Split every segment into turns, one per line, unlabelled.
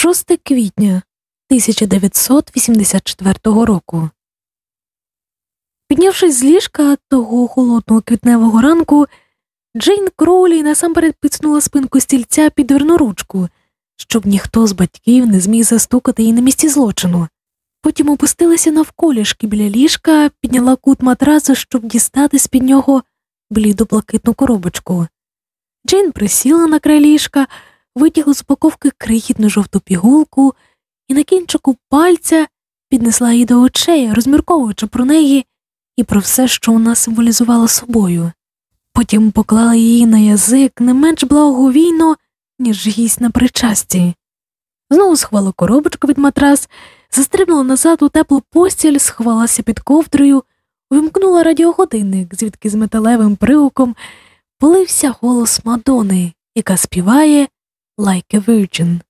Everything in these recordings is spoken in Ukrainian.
6 квітня 1984 року. Піднявшись з ліжка того холодного квітневого ранку, Джейн Кроулі насамперед пицнула спинку стільця під дверну ручку, щоб ніхто з батьків не зміг застукати її на місці злочину. Потім опустилася навколішки біля ліжка, підняла кут матрасу, щоб дістати з під нього бліду блакитну коробочку. Джейн присіла на край ліжка, витягла з упаковки крихітну жовту пігулку і на кінчику пальця піднесла її до очей, розмірковуючи про неї і про все, що вона символізувала собою. Потім поклала її на язик не менш благовійно, ніж гість на причасті. Знову схвала коробочку від матрас, застрибнула назад у теплу постіль, сховалася під ковдрою, увімкнула радіогодинник, звідки з металевим пригуком полився голос Мадони, яка співає «Like a Virgin».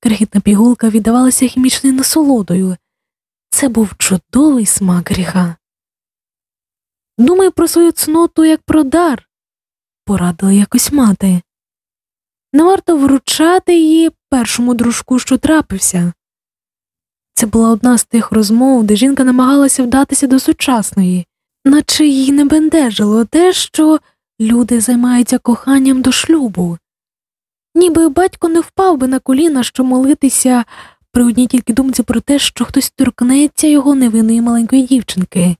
Крихітна пігулка віддавалася хімічною насолодою. Це був чудовий смак гріха. Думай про свою цноту як про дар, порадила якось мати. Не варто вручати її першому дружку, що трапився. Це була одна з тих розмов, де жінка намагалася вдатися до сучасної, наче їй не бендежило те, що люди займаються коханням до шлюбу. Ніби батько не впав би на коліна, що молитися при одній тільки думці про те, що хтось торкнеться його невинної маленької дівчинки.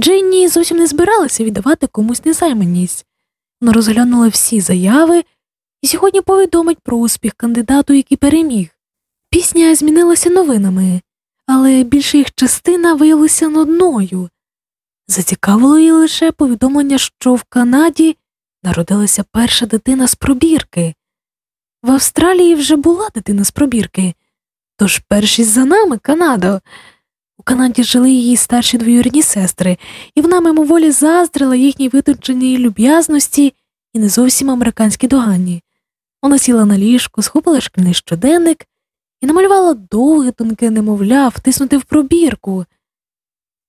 Дженні зовсім не збиралася віддавати комусь незайманість. Вона розглянула всі заяви і сьогодні повідомить про успіх кандидату, який переміг. Пісня змінилася новинами, але більша їх частина виявилася нудною. Зацікавило її лише повідомлення, що в Канаді народилася перша дитина з пробірки. В Австралії вже була дитина з пробірки, тож першість за нами Канада. У Канаді жили її старші двоюрідні сестри, і вона мимоволі заздрила їхній витонченій люб'язності і не зовсім американській доганні. Вона сіла на ліжку, схопила шкільний щоденник і намалювала довге тонке немовля, втиснуте в пробірку.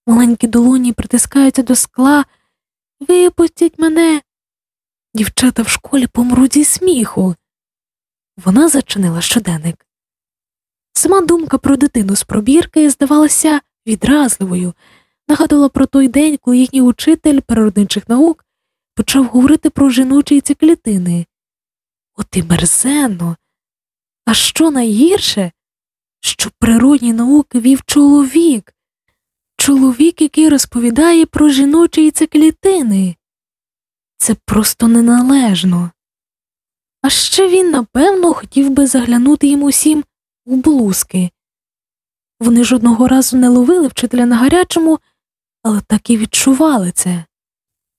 Маленькі долоні притискаються до скла. Випустіть мене. Дівчата в школі помруть зі сміху. Вона зачинила щоденник. Сама думка про дитину з пробірки здавалася відразливою, нагадувала про той день, коли їхній учитель природничих наук почав говорити про жіночі циклітини. От і мерзенно. А що найгірше, що природні науки вів чоловік, чоловік, який розповідає про жіночі яйцеклітини. Це просто неналежно. А ще він, напевно, хотів би заглянути їм усім у блузки. Вони жодного разу не ловили вчителя на гарячому, але так і відчували це.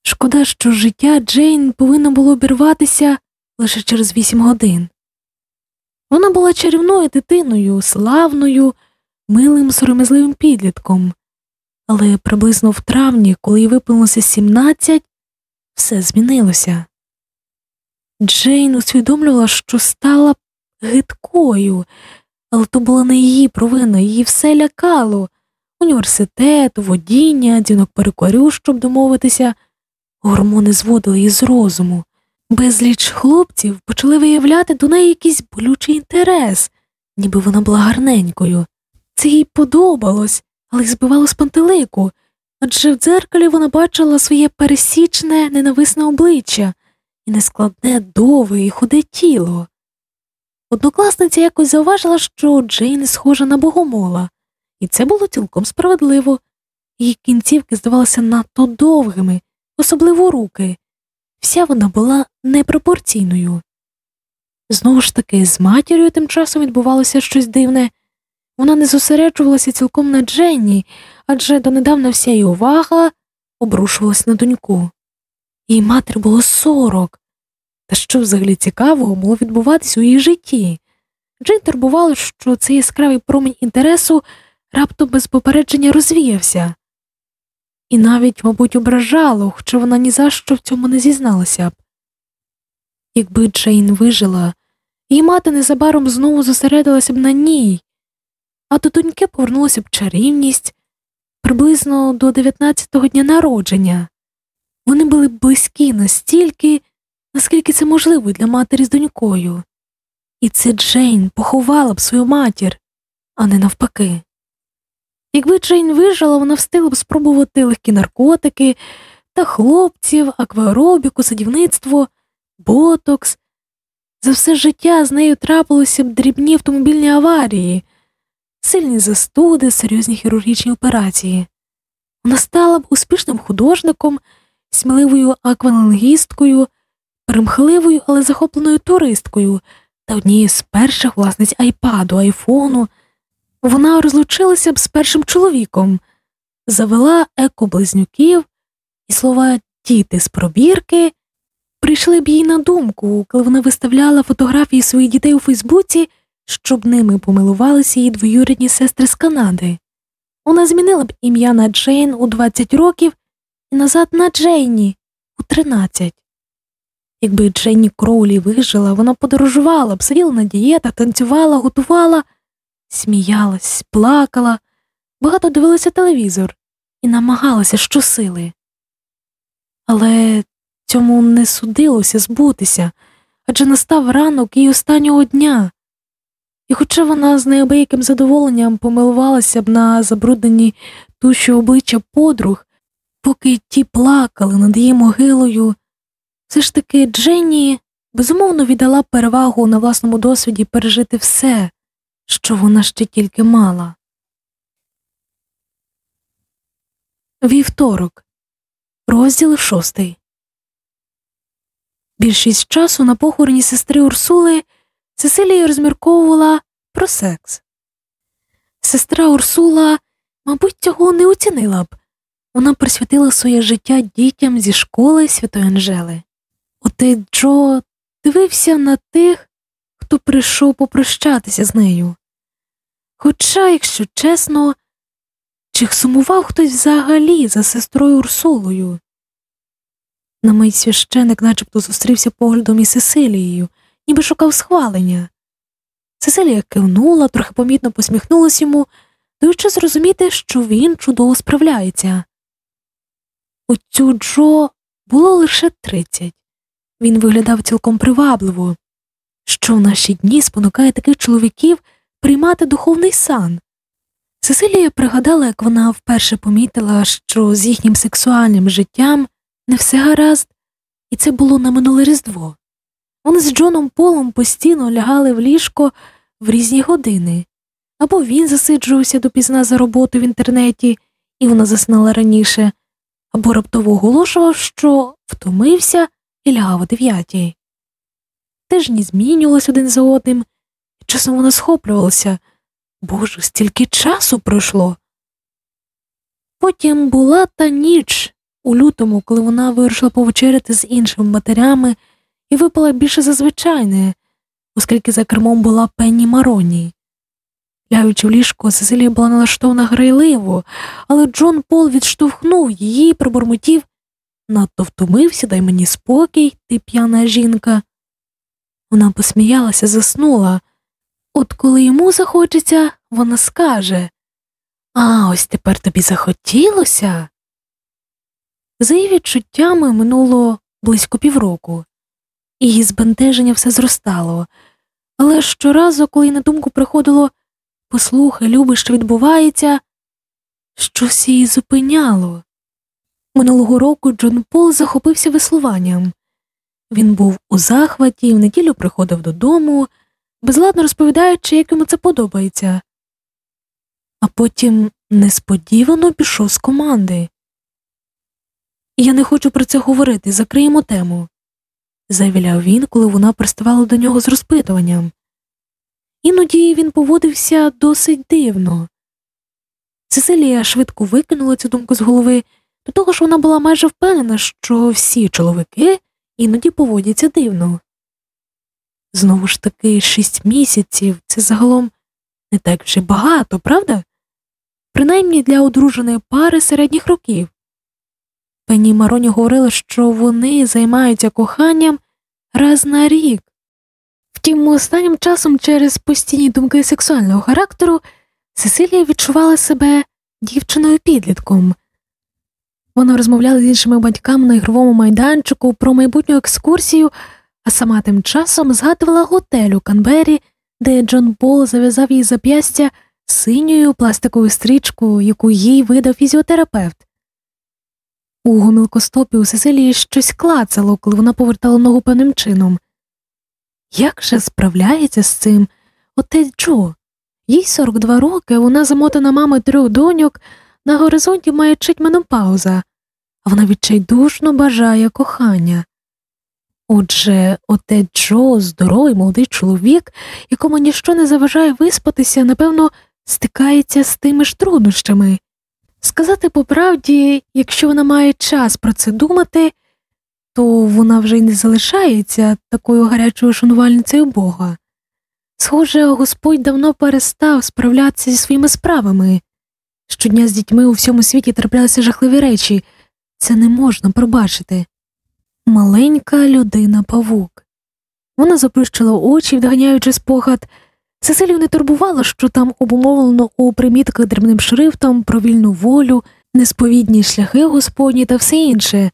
Шкода, що життя Джейн повинно було обірватися лише через вісім годин. Вона була чарівною дитиною, славною, милим сором'язливим підлітком, але приблизно в травні, коли їй виповнилося 17, все змінилося. Джейн усвідомлювала, що стала гидкою, але то була не її провина, її все лякало університет, водіння, дзвінок перекорю, щоб домовитися, гормони зводили її з розуму. Безліч хлопців почали виявляти до неї якийсь болючий інтерес, ніби вона була гарненькою. Це їй подобалось, але й збивало з пантелику, адже в дзеркалі вона бачила своє пересічне, ненависне обличчя і нескладне довге і худе тіло. Однокласниця якось зауважила, що Джейн схожа на богомола, і це було цілком справедливо. Її кінцівки здавалися надто довгими, особливо руки. Вся вона була непропорційною. Знову ж таки, з матір'ю тим часом відбувалося щось дивне. Вона не зосереджувалася цілком на Дженні, адже донедавна вся її увага обрушувалась на доньку. Її матері було сорок. Та що взагалі цікавого могло відбуватись у її житті? Джейн турбувала, що цей яскравий промінь інтересу раптом без попередження розвіявся, і навіть, мабуть, ображало, хоча вона ні за що в цьому не зізналася б. Якби Джейн вижила, її мати незабаром знову зосередилася б на ній, а до доньки повернулася б чарівність приблизно до 19-го дня народження. Вони були близькі настільки, наскільки це можливо для матері з донькою. І це Джейн поховала б свою матір, а не навпаки. Якби Джейн вижила, вона встигла б спробувати легкі наркотики та хлопців, акваробіку, садівництво, ботокс. За все життя з нею трапилося б дрібні автомобільні аварії, сильні застуди, серйозні хірургічні операції. Вона стала б успішним художником, сміливою аквалангісткою, примхливою, але захопленою туристкою та однією з перших власниць айпаду, айфону. Вона розлучилася б з першим чоловіком, завела еко-близнюків, і слова діти з пробірки прийшли б їй на думку, коли вона виставляла фотографії своїх дітей у Фейсбуці, щоб ними помилувалися її двоюрідні сестри з Канади. Вона змінила б ім'я на Джейн у 20 років і назад на Джейні у 13. Якби Дженні Кроулі вижила, вона подорожувала б, сиділа на дієтах, танцювала, готувала, сміялась, плакала, багато дивилася телевізор і намагалася щосили. Але цьому не судилося збутися адже настав ранок її останнього дня. І, хоча вона з неабияким задоволенням помилувалася б на забруднені туші обличчя подруг, поки ті плакали над її могилою, все ж таки Дженні безумовно віддала перевагу на власному досвіді пережити все, що вона ще тільки мала. Вівторок, розділ шостий. Більшість часу на похороні сестри Урсули Сесилія розмірковувала про секс. Сестра Урсула, мабуть, цього не оцінила б вона присвятила своє життя дітям зі школи Святої Анжели. Отець Джо дивився на тих, хто прийшов попрощатися з нею. Хоча, якщо чесно, чи сумував хтось взагалі за сестрою Урсулою? На мить священик начебто зустрівся поглядом із Сесилією, ніби шукав схвалення. Сесилія кивнула, трохи помітно посміхнулась йому, даючи зрозуміти, що він чудово справляється. Оцю Джо було лише тридцять. Він виглядав цілком привабливо, що в наші дні спонукає таких чоловіків приймати духовний сан. Сесилія пригадала, як вона вперше помітила, що з їхнім сексуальним життям не все гаразд, і це було на минуле Різдво. Вони з Джоном Полом постійно лягали в ліжко в різні години, або він засиджувався допізна за роботу в інтернеті, і вона заснала раніше, або раптово оголошував, що втомився і лягав о дев'ятій. Тижні змінювалися один за одним, і часом вона схоплювалася. Боже, стільки часу пройшло. Потім була та ніч у лютому, коли вона вирушила повечеряти з іншими матерями і випала більше за звичайне, оскільки за кермом була пенні Мароні. Ляючи в ліжко, Сесилія була налаштована грайливо, але Джон Пол відштовхнув її і пробурмотів надто втомився, дай мені спокій, ти п'яна жінка. Вона посміялася, заснула. От коли йому захочеться, вона скаже А ось тепер тобі захотілося. За її відчуттями минуло близько півроку, її збентеження все зростало, але щоразу, коли на думку приходило Послухай, люби, що відбувається, щось її зупиняло. Минулого року Джон Пол захопився веслуванням. Він був у захваті і в неділю приходив додому, безладно розповідаючи, як йому це подобається. А потім несподівано пішов з команди. Я не хочу про це говорити, закриємо тему, завіляв він, коли вона приставала до нього з розпитуванням. Іноді він поводився досить дивно. Цесилія швидко викинула цю думку з голови, до того ж вона була майже впевнена, що всі чоловіки іноді поводяться дивно. Знову ж таки, шість місяців це загалом не так вже багато, правда? Принаймні для одруженої пари середніх років. Пені Мароні говорила, що вони займаються коханням раз на рік. Втім, останнім часом через постійні думки сексуального характеру Сесилія відчувала себе дівчиною підлітком. Вона розмовляла з іншими батьками на ігровому майданчику про майбутню екскурсію, а сама тим часом згадувала готель у Канбері, де Джон Пол зав'язав їй зап'ястя синьою пластиковою стрічкою, яку їй видав фізіотерапевт. У гомілкостопі у Сесилії щось клацало, коли вона повертала ногу певним чином. Як же справляється з цим отець Джо? Їй 42 роки, вона замотана мамою трьох доньок, на горизонті маячить менопауза, а вона відчайдушно бажає кохання. Отже, отець Джо, здоровий молодий чоловік, якому ніщо не заважає виспатися, напевно, стикається з тими ж труднощами. Сказати по правді, якщо вона має час про це думати, то вона вже й не залишається такою гарячою шанувальницею Бога. Схоже, Господь давно перестав справлятися зі своїми справами. Щодня з дітьми у всьому світі траплялися жахливі речі, це не можна пробачити. Маленька людина павук. Вона заплющила очі, вдганяючи спогад. Сесилію не турбувало, що там обумовлено у примітках дрібним шрифтом про вільну волю, несповідні шляхи господні та все інше.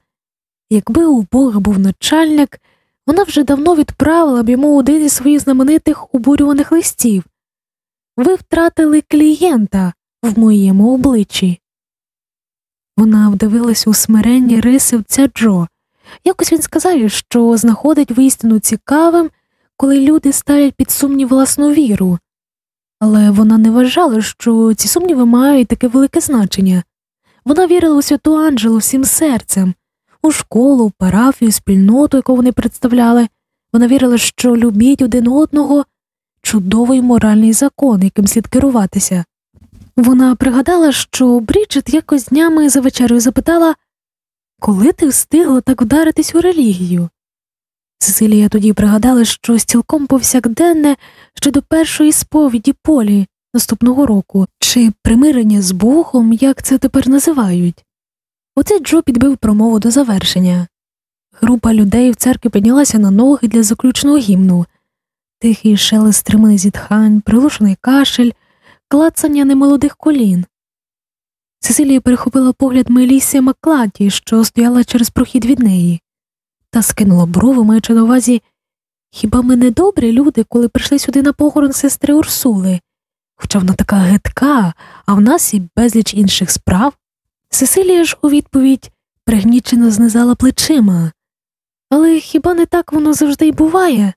Якби у Бога був начальник, вона вже давно відправила б йому один із своїх знаменитих обурюваних листів. Ви втратили клієнта в моєму обличчі. Вона вдивилась у смиренні риси отця Джо. Якось він сказав, що знаходить вистину цікавим, коли люди ставлять під сумнів власну віру, але вона не вважала, що ці сумніви мають таке велике значення. Вона вірила у святу Анджелу всім серцем, у школу, парафію, спільноту, яку вони представляли. Вона вірила, що любіть один одного чудовий моральний закон, яким слід керуватися. Вона пригадала, що Бріджит якось днями за вечерою запитала, коли ти встигла так вдаритись у релігію? Сесилія тоді пригадала, що цілком повсякденне ще до першої сповіді полі наступного року, чи примирення з Богом, як це тепер називають. Оце Джо підбив промову до завершення. Група людей в церкві піднялася на ноги для заключного гімну, тихий шелест стриманий зітхань, прилушений кашель, клацання немолодих колін. Сесилія перехопила погляд Мелісі Макладі, що стояла через прохід від неї, та скинула брови, маючи на увазі хіба ми не добрі люди, коли прийшли сюди на похорон сестри Урсули, хоча вона така гидка, а в нас і безліч інших справ. Сесилія ж у відповідь пригнічено знизала плечима. Але хіба не так воно завжди й буває?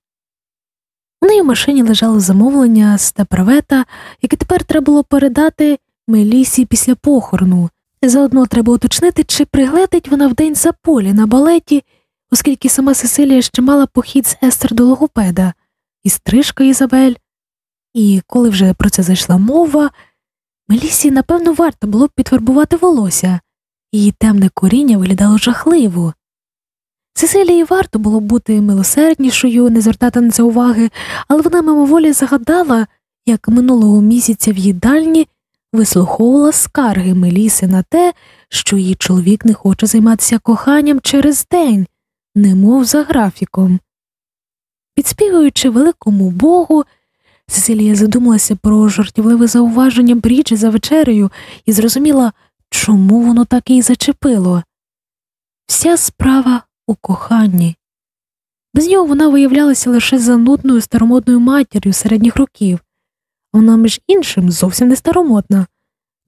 У неї в машині лежало замовлення з теправета, яке тепер треба було передати Мелісі після похорону. Заодно треба уточнити, чи пригледить вона вдень за полі на балеті, оскільки сама Сесилія ще мала похід з Естер до логопеда, і стрижка Ізабель. І коли вже про це зайшла мова, Мелісі, напевно, варто було б підфарбувати волосся, її темне коріння виглядало жахливо. Сесилії варто було б бути милосерднішою, не звертати на це уваги, але вона мимоволі загадала, як минулого місяця в їдальні вислуховувала скарги Меліси на те, що її чоловік не хоче займатися коханням через день, немов за графіком. Підспівуючи великому богу, Сесилія задумалася про жартівливе зауваження Бріджі за вечерею і зрозуміла, чому воно так її зачепило. Вся справа у коханні. Без нього вона виявлялася лише занудною старомодною матір'ю середніх років, вона, між іншим, зовсім не старомодна.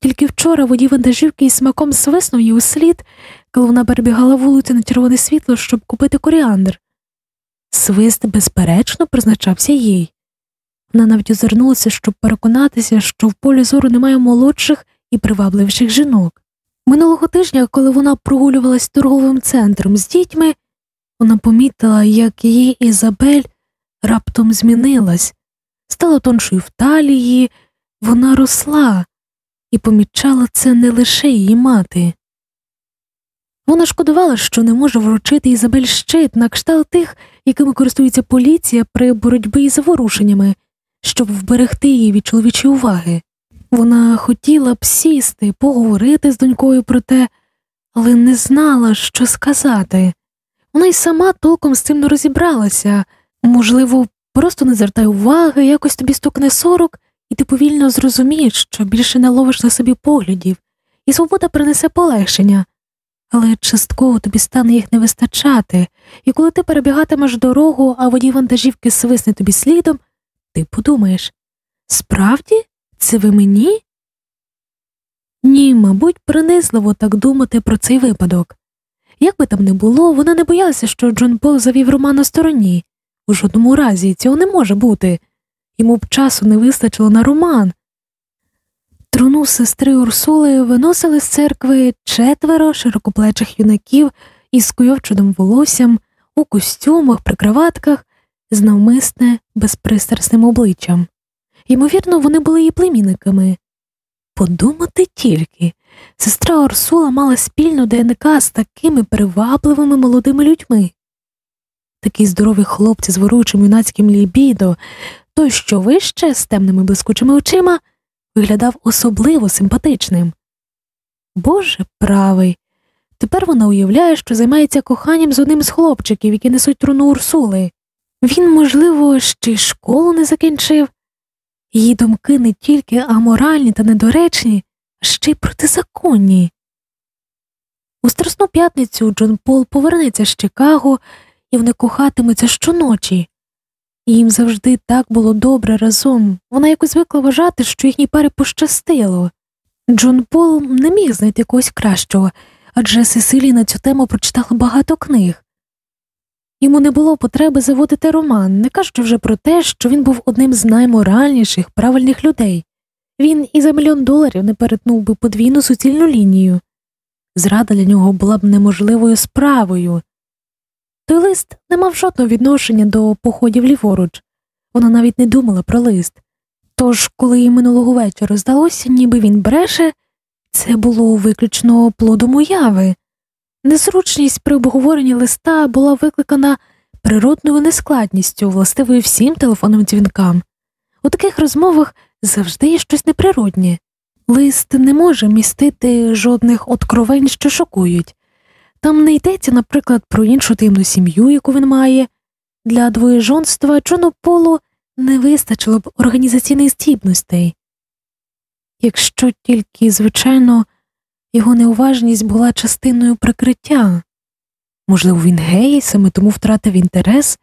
Тільки вчора водій вантажівки із смаком свиснув її у слід, коли вона перебігала вулицю на червоне світло, щоб купити коріандр. Свист, безперечно, призначався їй. Вона навіть озирнулася, щоб переконатися, що в полі зору немає молодших і привабливіших жінок. Минулого тижня, коли вона прогулювалась торговим центром з дітьми, вона помітила, як її Ізабель раптом змінилась, стала тоншою в талії, вона росла і помічала це не лише її мати. Вона шкодувала, що не може вручити Ізабель щит на кшталт тих, якими користується поліція при боротьбі із заворушеннями, щоб вберегти її від чоловічої уваги. Вона хотіла б сісти, поговорити з донькою про те, але не знала, що сказати. Вона й сама толком з цим не розібралася, можливо, просто не звертай уваги, якось тобі стукне сорок, і ти повільно зрозумієш, що більше не ловиш на собі поглядів, і свобода принесе полегшення. але частково тобі стане їх не вистачати, і коли ти перебігатимеш дорогу, а водій вантажівки свисне тобі слідом, ти подумаєш справді, це ви мені? Ні, мабуть, принизливо так думати про цей випадок. Як би там не було, вона не боялася, що Джон Пол завів роман на стороні. У жодному разі цього не може бути. Йому б часу не вистачило на роман. Труну сестри Урсули виносили з церкви четверо широкоплечих юнаків із скуйовченим волоссям, у костюмах, при краватках, з навмисне безпристрасним обличчям. Ймовірно, вони були її племінниками. Подумати тільки, сестра Урсула мала спільну ДНК з такими привабливими молодими людьми. Такі здорові хлопці з воручим юнацьким лібідо, той, що вище, з темними блискучими очима, виглядав особливо симпатичним. Боже правий. Тепер вона уявляє, що займається коханням з одним з хлопчиків, які несуть труну Урсули. Він, можливо, ще й школу не закінчив. Її думки не тільки аморальні та недоречні, а ще й протизаконні. У Страсну п'ятницю Джон Пол повернеться з Чикаго, і вони кохатимуться щоночі. Їм завжди так було добре разом, вона якось звикла вважати, що їхній парі пощастило. Джон Пол не міг знайти когось кращого, адже Сесилі на цю тему прочитала багато книг. Йому не було потреби заводити роман, не кажучи вже про те, що він був одним з найморальніших, правильних людей. Він і за мільйон доларів не перетнув би подвійну суцільну лінію. Зрада для нього була б неможливою справою. Той лист не мав жодного відношення до походів ліворуч, вона навіть не думала про лист. Тож, коли їй минулого вечора здалося, ніби він бреше, це було виключно плодом уяви. Незручність при обговоренні листа була викликана природною нескладністю, властивою всім телефонним дзвінкам. У таких розмовах завжди є щось неприроднє. Лист не може містити жодних откровень, що шокують. Там не йдеться, наприклад, про іншу таємну сім'ю, яку він має. Для двоєжонства Джону Полу не вистачило б організаційних здібностей. Якщо тільки, звичайно, його неуважність була частиною прикриття. Можливо, він гей, саме тому втратив інтерес,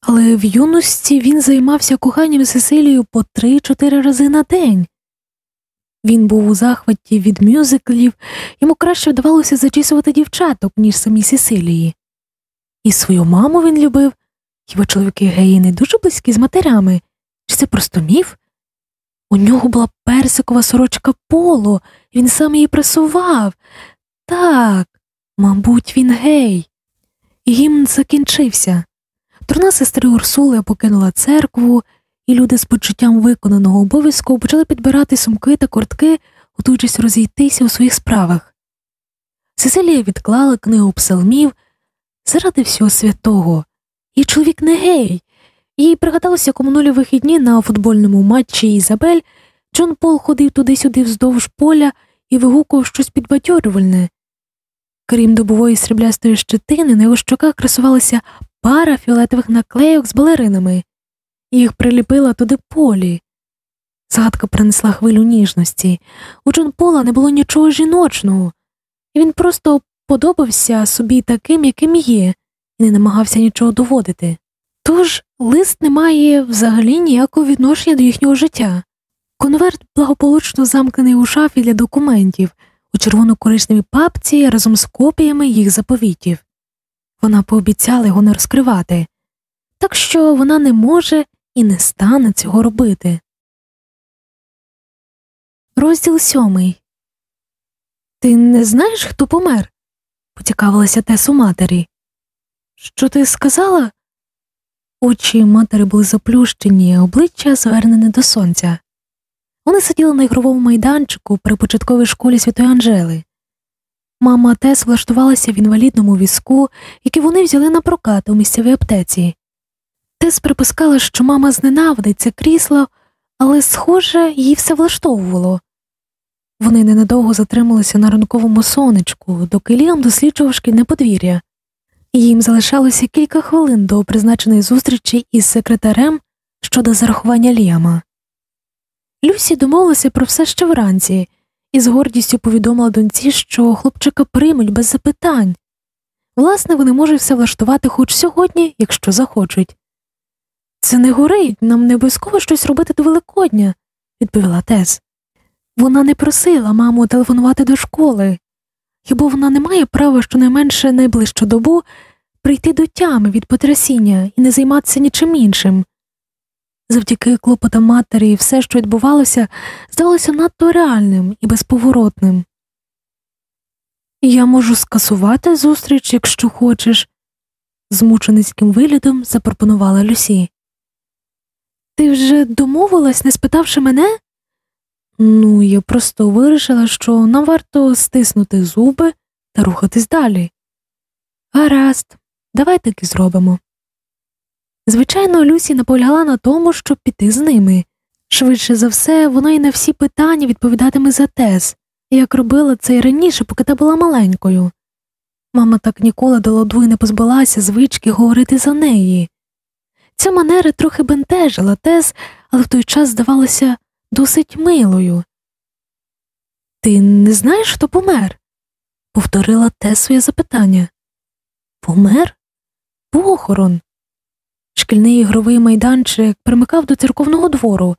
але в юності він займався коханням Сесилією по три-чотири рази на день. Він був у захваті від мюзиклів, йому краще вдавалося зачісувати дівчаток, ніж самі Сесилії. І свою маму він любив, хіба чоловіки геї не дуже близькі з матерями, чи це просто міф? У нього була персикова сорочка поло, він сам її пресував. Так, мабуть, він гей. І Гімн закінчився. Турна сестри Урсули покинула церкву, і люди з почуттям виконаного обов'язку почали підбирати сумки та кортки, готуючись розійтися у своїх справах. Сесилія відклала книгу псалмів заради всього святого, і чоловік не гей. Їй пригадалося комунулі вихідні на футбольному матчі Ізабель. Джон Пол ходив туди-сюди вздовж поля і вигукував щось підбадьорювальне. Крім добової сріблястої щетини, на його щоках красувалася пара фіолетових наклейок з балеринами, їх приліпила туди полі. Згадка принесла хвилю ніжності. У Джон Пола не було нічого жіночного, і він просто подобався собі таким, яким є, і не намагався нічого доводити. Тож лист не має взагалі ніякого відношення до їхнього життя. Конверт благополучно замкнений у шафі для документів у червоно-коричневій папці разом з копіями їх заповітів. Вона пообіцяла його не розкривати, так що вона не може і не стане цього робити. Розділ сьомий. Ти не знаєш, хто помер? поцікавилася Тесу матері. Що ти сказала? Очі матері були заплющені, обличчя звернене до сонця. Вони сиділи на ігровому майданчику при початковій школі Святої Анжели. Мама Тес влаштувалася в інвалідному візку, який вони взяли на прокат у місцевій аптеці. Тес припускала, що мама зненавидить це крісло, але, схоже, їй все влаштовувало. Вони ненадовго затрималися на ранковому сонечку, доки Ліам досліджував шкільне подвір'я. Їм залишалося кілька хвилин до призначеної зустрічі із секретарем щодо зарахування Ліама. Люсі домовилася про все ще вранці, і з гордістю повідомила доньці, що хлопчика приймуть без запитань. Власне, вони можуть все влаштувати хоч сьогодні, якщо захочуть. Це не горить, нам не обов'язково щось робити до Великодня, відповіла Тес. Вона не просила маму телефонувати до школи, хіба вона не має права щонайменше найближчу добу прийти до тями від потрясіння і не займатися нічим іншим. Завдяки клопотам матері все, що відбувалося, здалося надто реальним і безповоротним. Я можу скасувати зустріч, якщо хочеш, з мученицьким виглядом запропонувала Люсі. Ти вже домовилась, не спитавши мене? Ну, я просто вирішила, що нам варто стиснути зуби та рухатись далі. Гаразд, давай так і зробимо. Звичайно, Люсі наполягла на тому, щоб піти з ними. Швидше за все, вона й на всі питання відповідатиме за тез, як робила це й раніше, поки та була маленькою. Мама так ніколи до ладу й не позбулася звички говорити за неї. Ця манера трохи бентежила тез, але в той час здавалася досить милою. Ти не знаєш, хто помер? повторила те своє запитання. Помер? Похорон. Шкільний ігровий майданчик примикав до церковного двору,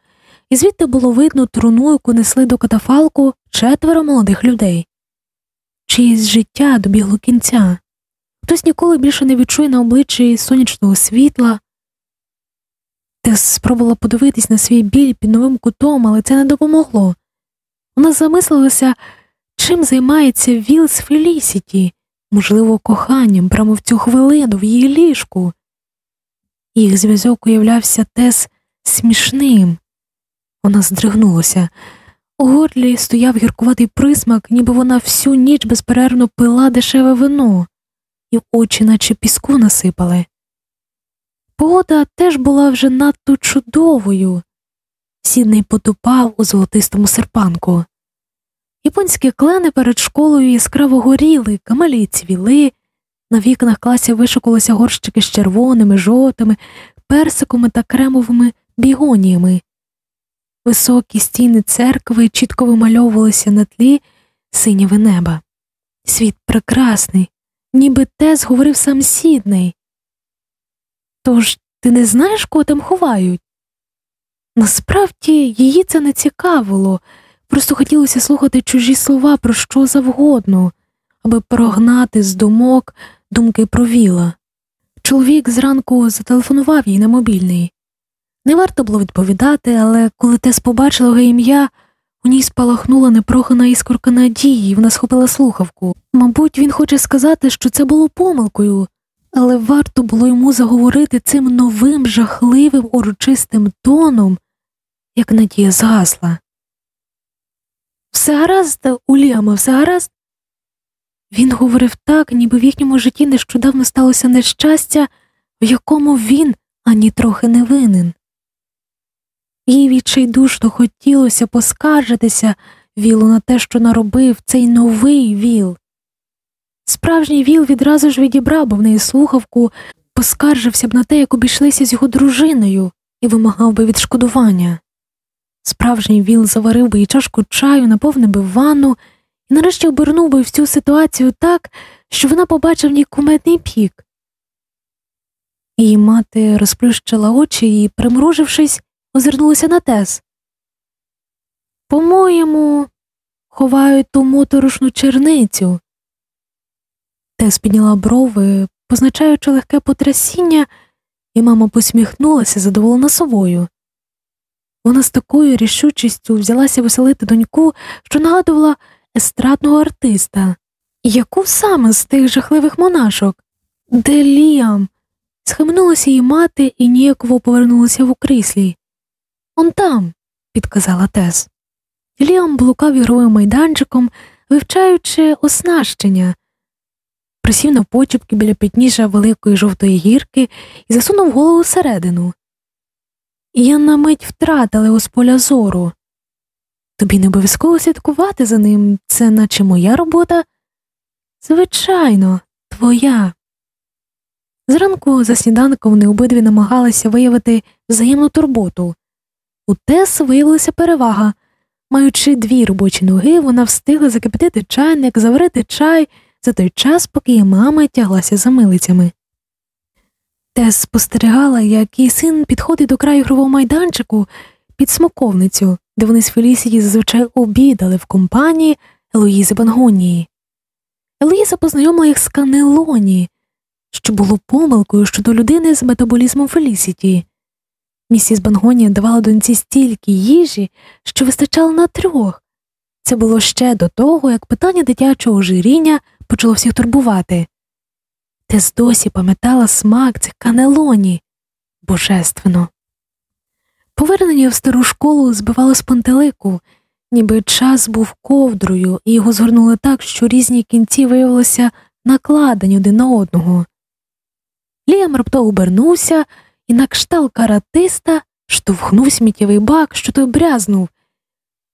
і звідти було видно труну, яку несли до катафалку четверо молодих людей. Чиїсь життя добігло кінця. Хтось ніколи більше не відчує на обличчі сонячного світла. Тес спробувала подивитись на свій біль під новим кутом, але це не допомогло. Вона замислилася, чим займається Вілс Фелісіті, можливо, коханням прямо в цю хвилину в її ліжку. Їх зв'язок уявлявся Тес смішним. Вона здригнулася. У горлі стояв гіркуватий присмак, ніби вона всю ніч безперервно пила дешеве вино, і очі, наче піску насипали. Погода теж була вже надто чудовою. Сідний потупав у золотистому серпанку. Японські клени перед школою яскраво горіли, камелі цвіли, на вікнах класів вишукувалися горщики з червоними, жовтими, персиками та кремовими бігоніями. Високі стіни церкви чітко вимальовувалися на тлі синєве неба. Світ прекрасний, ніби тез говорив сам сідний. Тож ти не знаєш, кого там ховають? Насправді її це не цікавило, просто хотілося слухати чужі слова про що завгодно, аби прогнати з думок думки про віла. Чоловік зранку зателефонував їй на мобільний. Не варто було відповідати, але коли Тес побачила його ім'я, у ній спалахнула непрохана іскорка надії, і вона схопила слухавку. Мабуть, він хоче сказати, що це було помилкою, але варто було йому заговорити цим новим, жахливим, урочистим тоном, як надія згасла. Все гаразд, Уліама, все гаразд? Він говорив так, ніби в їхньому житті нещодавно сталося нещастя, в якому він ані трохи не винен. Їй відчайдушно хотілося поскаржитися вілу на те, що наробив цей новий віл. Справжній віл відразу ж відібрав би в неї слухавку, поскаржився б на те, як обійшлися з його дружиною, і вимагав би відшкодування. Справжній віл заварив би їй чашку чаю, наповнив би ванну і нарешті обернув би всю ситуацію так, що вона побачив в ній куметний пік. Її мати розплющила очі і, примружившись, озирнулася на тес. По-моєму, ховають ту моторошну черницю. Тес підняла брови, позначаючи легке потрясіння, і мама посміхнулася задоволена собою. Вона з такою рішучістю взялася веселити доньку, що нагадувала естрадного артиста. Яку саме з тих жахливих монашок? Де Ліам? Схаменулася її мати і ніяково повернулася в кріслі. Он там, підказала Тес. Ліам блукав ігровим майданчиком, вивчаючи оснащення, присів на почепки біля підніжжя великої жовтої гірки і засунув голову всередину. Я на мить втратила його з поля зору. Тобі не обов'язково слідкувати за ним, це наче моя робота? Звичайно, твоя. Зранку за сніданком вони обидві намагалися виявити взаємну турботу. У Тес виявилася перевага Маючи дві робочі ноги, вона встигла закипятити чайник, заварити чай за той час, поки її мама тяглася за милицями. Тес спостерігала, як її син підходить до краю ігрового майданчику під смоковницю, де вони з Фелісії зазвичай обідали в компанії Елоїзи Бангонії. Елоїза познайомила їх з Канелоні, що було помилкою щодо людини з метаболізмом Фелісіті. Місіс Бангонія давала доньці стільки їжі, що вистачало на трьох. Це було ще до того, як питання дитячого жиріння почало всіх турбувати. Тес досі пам'ятала смак цих канелоні божественно. Повернення в стару школу збивало з пантелику, ніби час був ковдрою, і його згорнули так, що різні кінці виявилися накладені один на одного. Ліам раптово обернувся і на кшталт каратиста штовхнув сміттєвий бак, що той брязнув.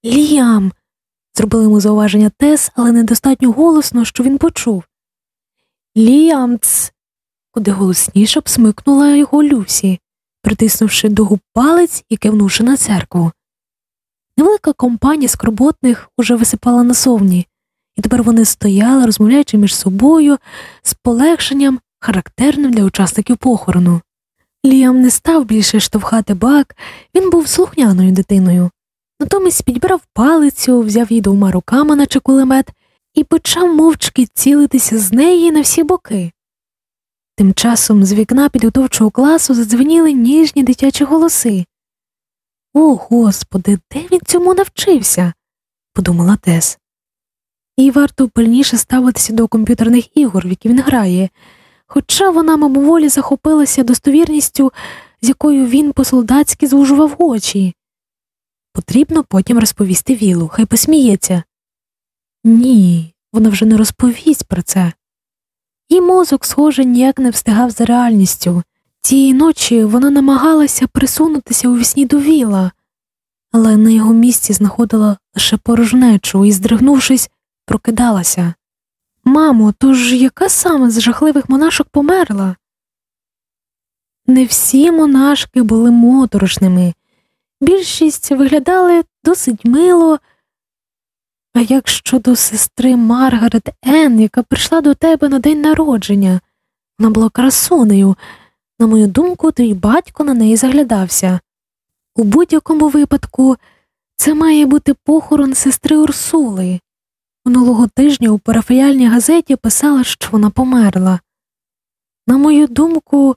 Ліам. Зробили йому зауваження Тес, але недостатньо голосно, що він почув. Ліамц. куди голосніше обсмикнула його Люсі, притиснувши до губ палець і кивнувши на церкву. Невелика компанія скорботних уже висипала назовні, і тепер вони стояли, розмовляючи між собою з полегшенням, характерним для учасників похорону. Ліам не став більше штовхати бак, він був слухняною дитиною. Натомість підбрав палицю, взяв її двома руками, наче кулемет, і почав мовчки цілитися з неї на всі боки. Тим часом з вікна підготовчого класу задзвеніли ніжні дитячі голоси. О, господи, де він цьому навчився? подумала Тес. Їй варто пильніше ставитися до комп'ютерних ігор, в які він грає, хоча вона мимоволі захопилася достовірністю, з якою він по солдатськи звужував очі. Потрібно потім розповісти Вілу, хай посміється. Ні, вона вже не розповість про це. Її мозок, схоже, ніяк не встигав за реальністю. Цієї ночі вона намагалася присунутися у вісні до віла, але на його місці знаходила лише порожнечу і, здригнувшись, прокидалася. Мамо, тож яка саме з жахливих монашок померла? Не всі монашки були моторошними, більшість виглядали досить мило. А як щодо сестри Маргарет Енн, яка прийшла до тебе на день народження, вона була красунею. На мою думку, твій батько на неї заглядався. У будь-якому випадку це має бути похорон сестри Урсули. Минулого тижня у парафіяльній газеті писала, що вона померла. На мою думку,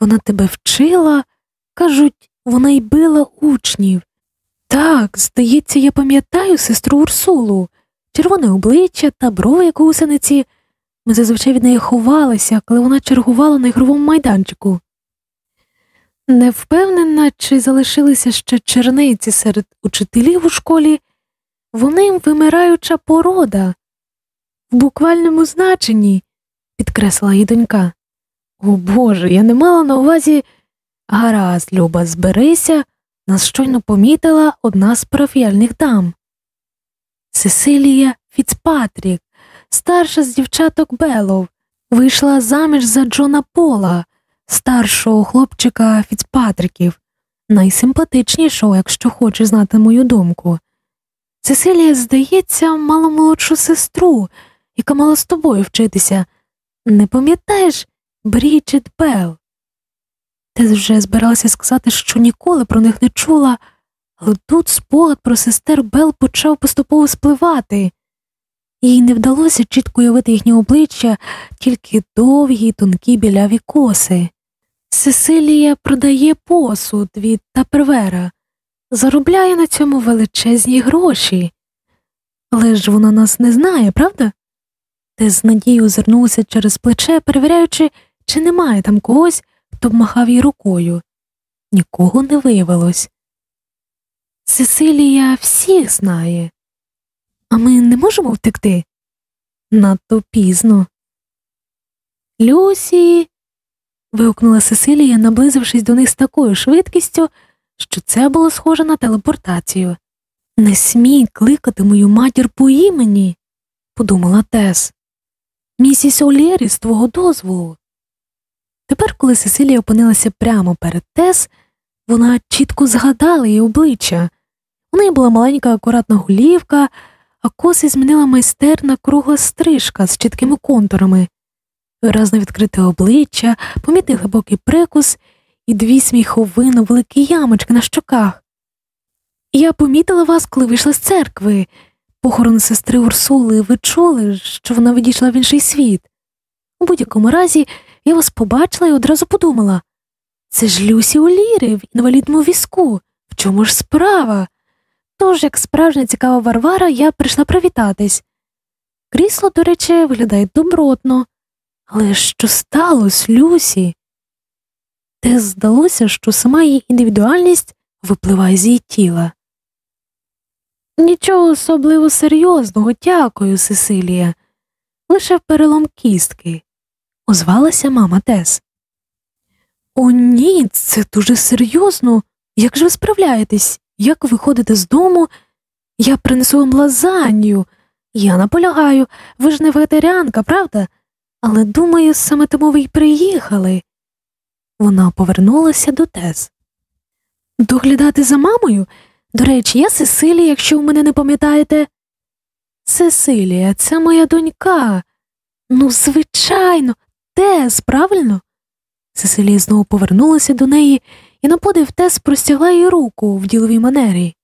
вона тебе вчила, кажуть, вона й била учнів. Так, здається, я пам'ятаю сестру Урсулу, червоне обличчя та брови, як гусениці. Ми зазвичай від неї ховалися, коли вона чергувала на ігровому майданчику. Не впевнена, чи залишилися ще черниці серед учителів у школі, вони вимираюча порода, в буквальному значенні, підкреслила її донька. О Боже, я не мала на увазі гаразд, Люба, зберися, нас щойно помітила одна з парафіяльних дам. Сесилія Фіцпатрік, старша з дівчаток Белов, вийшла заміж за Джона Пола, старшого хлопчика Фіцпатриків, найсимпатичнішого, якщо хочеш знати мою думку. Сесилія, здається, мала молодшу сестру, яка мала з тобою вчитися. Не пам'ятаєш Бріджит Белл? Ти вже збиралася сказати, що ніколи про них не чула, але тут спогад про сестер Бел почав поступово спливати. Їй не вдалося чітко уявити їхнє обличчя, тільки довгі, тонкі біляві коси. Сесилія продає посуд від тапервера, заробляє на цьому величезні гроші. Але ж вона нас не знає, правда? Те з надією озирнулася через плече, перевіряючи, чи немає там когось, хто б махав їй рукою. Нікого не виявилось. Сесилія всіх знає, а ми не можемо втекти. Надто пізно. Люсі. вигукнула Сесилія, наблизившись до них з такою швидкістю, що це було схоже на телепортацію. Не смій кликати мою матір по імені, подумала Тес. Місіс Олєрі з твого дозволу. Тепер, коли Сесилія опинилася прямо перед Тес, вона чітко згадала її обличчя. У неї була маленька акуратна голівка, а коси змінила майстерна кругла стрижка з чіткими контурами, виразно відкрите обличчя, помітний глибокий прикус і дві сміховини великі ямочки на щоках. Я помітила вас, коли вийшла з церкви. Похорон сестри Урсули, ви чули, що вона відійшла в інший світ. У будь-якому разі я вас побачила і одразу подумала це ж Люсі Оліри в інвалідному візку. В чому ж справа? Тож, як справжня цікава Варвара, я прийшла привітатись. Крісло, до речі, виглядає добротно. Але що сталося, Люсі? Те здалося, що сама її індивідуальність випливає з її тіла. Нічого особливо серйозного, дякую, Сесилія, лише перелом кістки, озвалася мама Тес. О, ні, це дуже серйозно. Як же ви справляєтесь? Як ви ходите з дому? Я принесу вам лазанью. Я наполягаю, ви ж не вегетаріанка, правда? Але думаю, саме тому ви й приїхали. Вона повернулася до Тес. Доглядати за мамою? До речі, я Сесилія, якщо ви мене не пам'ятаєте. Сесилія, це моя донька. Ну, звичайно, Тес, правильно? Сесилія знову повернулася до неї і на подив Тес простягла їй руку в діловій манері.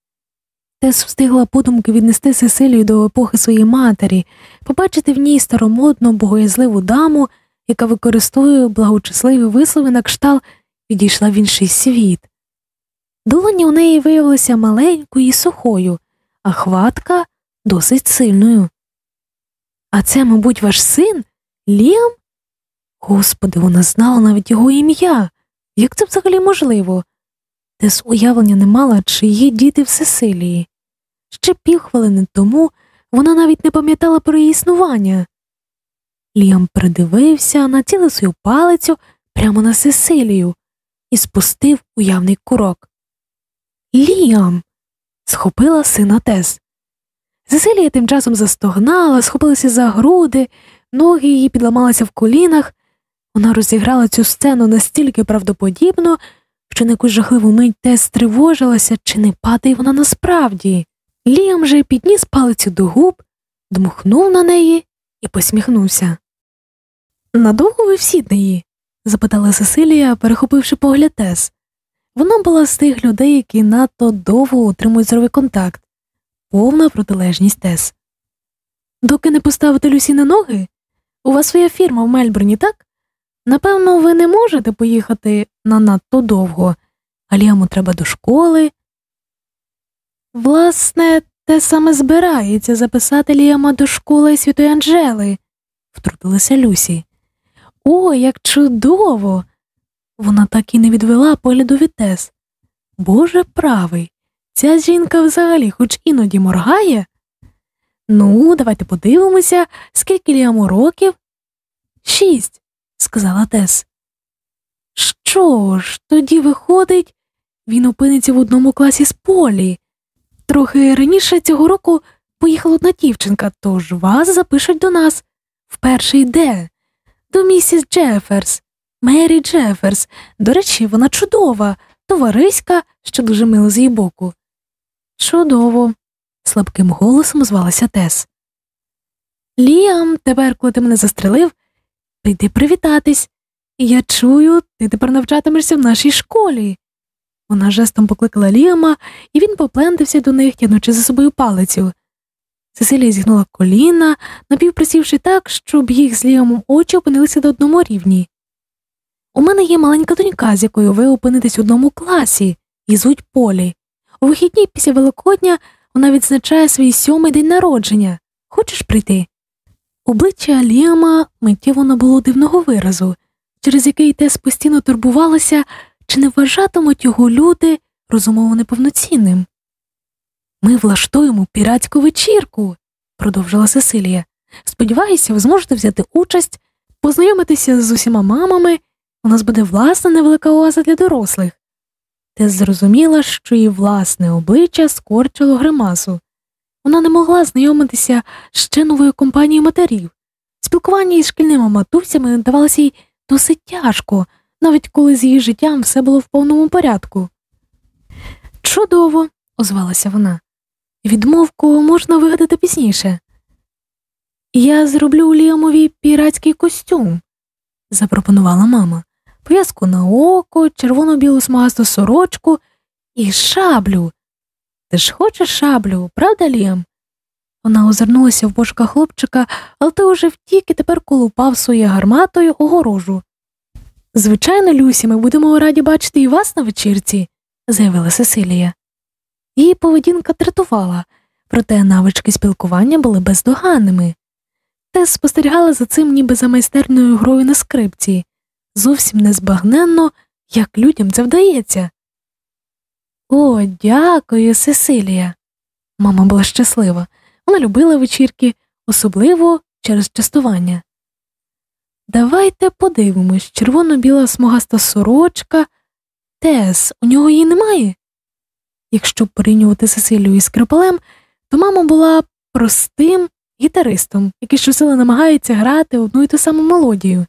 Тес встигла подумки віднести Сесилію до епохи своєї матері, побачити в ній старомодну, богоязливу даму, яка використовує благочисливі вислови на кшталт відійшла в інший світ. Долоня у неї виявилася маленькою і сухою, а хватка досить сильною. А це, мабуть, ваш син Ліам? Господи, вона знала навіть його ім'я. Як це взагалі можливо? Тес уявлення не мала, чи є діти в Сесилії. Ще півхвилини тому вона навіть не пам'ятала про її існування. Ліам придивився, націлив свою палицю прямо на Сесилію і спустив уявний курок. Ліам. схопила сина Тес. Сесилія тим часом застогнала, схопилася за груди, ноги її підламалися в колінах. Вона розіграла цю сцену настільки правдоподібно, що на якусь жахливу мить Тес стривожилася, чи не падає вона насправді. Ліам же підніс палицю до губ, дмухнув на неї і посміхнувся. Надовго ви в Сіднеї? запитала Сесилія, перехопивши погляд Тес. Вона була з тих людей, які надто довго утримують зоровий контакт, повна протилежність Тес. Доки не поставите Люсі на ноги, у вас своя фірма в Мельбурні, так? Напевно, ви не можете поїхати на надто довго, а Ліаму треба до школи. Власне, те саме збирається записати Ліама до школи Святої Анжели, втрутилася Люсі. О, як чудово! Вона так і не відвела погляду від Тес. Боже правий, ця жінка взагалі хоч іноді моргає. Ну, давайте подивимося, скільки Ліаму років. Шість, сказала Тес. Що ж, тоді виходить, він опиниться в одному класі з полі. Трохи раніше цього року поїхала одна дівчинка, тож вас запишуть до нас в перший де, до місіс Джеферс, Мері Джеферс. До речі, вона чудова, товариська, що дуже мило з її боку. Чудово, слабким голосом звалася Тес. Ліам, тепер, коли ти мене застрелив, прийди привітатись. Я чую, ти тепер навчатимешся в нашій школі. Вона жестом покликала Ліама, і він поплентався до них, тянучи за собою палицю. Сесилія зігнула коліна, напівприсівши так, щоб їх з Ліамом очі опинилися до одному рівні. У мене є маленька донька, з якою ви опинитесь в одному класі, і звуть Полі. У вихідні після Великодня вона відзначає свій сьомий день народження. Хочеш прийти? Обличчя Ліама миттєво набуло дивного виразу, через який Тес постійно турбувалася, чи не вважатимуть його люди розумово неповноцінним. Ми влаштуємо піратську вечірку, продовжила Сесилія. Сподіваюся, ви зможете взяти участь, познайомитися з усіма мамами, у нас буде власна невелика оаза для дорослих. Тес зрозуміла, що її власне обличчя скорчило гримасу. Вона не могла знайомитися з ще новою компанією матерів. Спілкування із шкільними матусями давалося їй досить тяжко, навіть коли з її життям все було в повному порядку. Чудово, озвалася вона. Відмовку можна вигадати пізніше. Я зроблю Ліамові піратський костюм, запропонувала мама, пов'язку на око, червоно білу смагасту сорочку і шаблю. Ти ж хочеш шаблю, правда, Ліам? Вона озирнулася в бошка хлопчика, але той уже втік і тепер колупав своєю гарматою огорожу. Звичайно, Люсі, ми будемо раді бачити і вас на вечірці, заявила Сесилія. Її поведінка тратувала, проте навички спілкування були бездоганними. Тес спостерігала за цим ніби за майстерною грою на скрипці, зовсім незбагненно, як людям це вдається. О, дякую, Сесилія. Мама була щаслива. Вона любила вечірки, особливо через частування. Давайте подивимось, червоно-біла смугаста сорочка. Тес, у нього її немає. Якщо порівнювати Сесилію із Скрипалем, то мама була простим гітаристом, який щосили намагається грати одну і ту саму мелодію.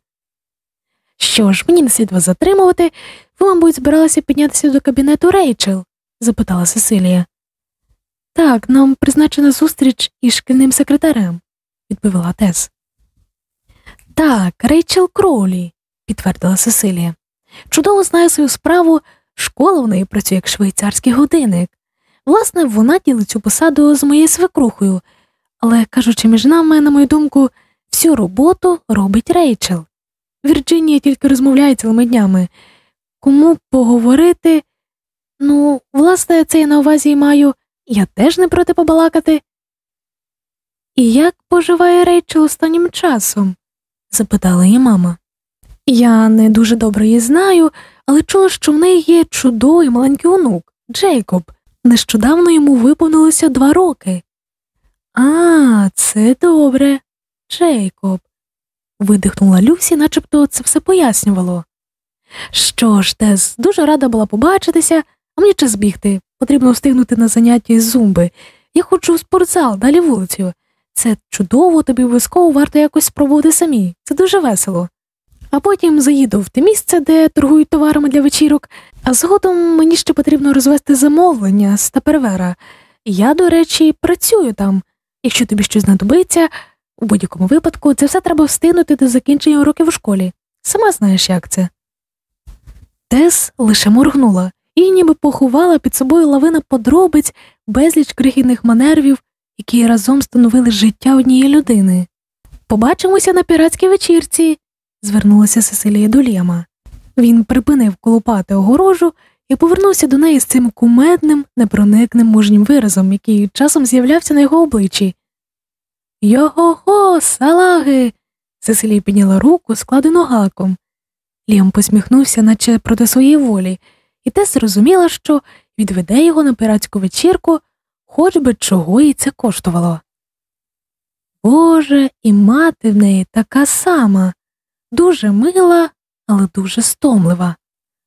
Що ж, мені не слід вас затримувати, ви, мабуть, збиралися піднятися до кабінету Рейчел? запитала Сесилія. Так, нам призначена зустріч із шкільним секретарем, відповіла Тес. Так, Рейчел Кроулі, підтвердила Сесилія. Чудово знає свою справу, школа в неї працює як швейцарський годинник. Власне, вона ділить цю посаду з моєю свекрухою, але, кажучи між нами, на мою думку, всю роботу робить Рейчел. Вірджинія тільки розмовляє цілими днями. Кому поговорити? Ну, власне, це я на увазі маю, я теж не проти побалакати. І як поживає Рейчел останнім часом? запитала її мама. Я не дуже добре її знаю, але чула, що в неї є чудовий маленький онук Джейкоб. Нещодавно йому виповнилося два роки. А, це добре, Джейкоб, видихнула Люсі, начебто це все пояснювало. Що ж, Тес, дуже рада була побачитися, а мені час бігти. Потрібно встигнути на заняття із зумби. Я хочу в спортзал, далі вулицю. Це чудово, тобі обов'язково варто якось спробувати самі. Це дуже весело. А потім заїду в те місце, де торгують товарами для вечірок, а згодом мені ще потрібно розвести замовлення з тапервера. Я, до речі, працюю там. Якщо тобі щось знадобиться, у будь-якому випадку це все треба встигнути до закінчення уроків у школі. Сама знаєш, як це. Тес лише моргнула і ніби поховала під собою лавина подробиць, безліч крихітних манервів, які разом становили життя однієї людини. Побачимося на піратській вечірці, звернулася Сесилія до Лєма. Він припинив колупати огорожу і повернувся до неї з цим кумедним, непроникним мужнім виразом, який часом з'являвся на його обличчі. Його го, салаги. Сесилія підняла руку, складену гаком. Ліам посміхнувся, наче проти своєї волі, і те зрозуміла, що відведе його на піратську вечірку, хоч би чого їй це коштувало. Боже, і мати в неї така сама, дуже мила, але дуже стомлива.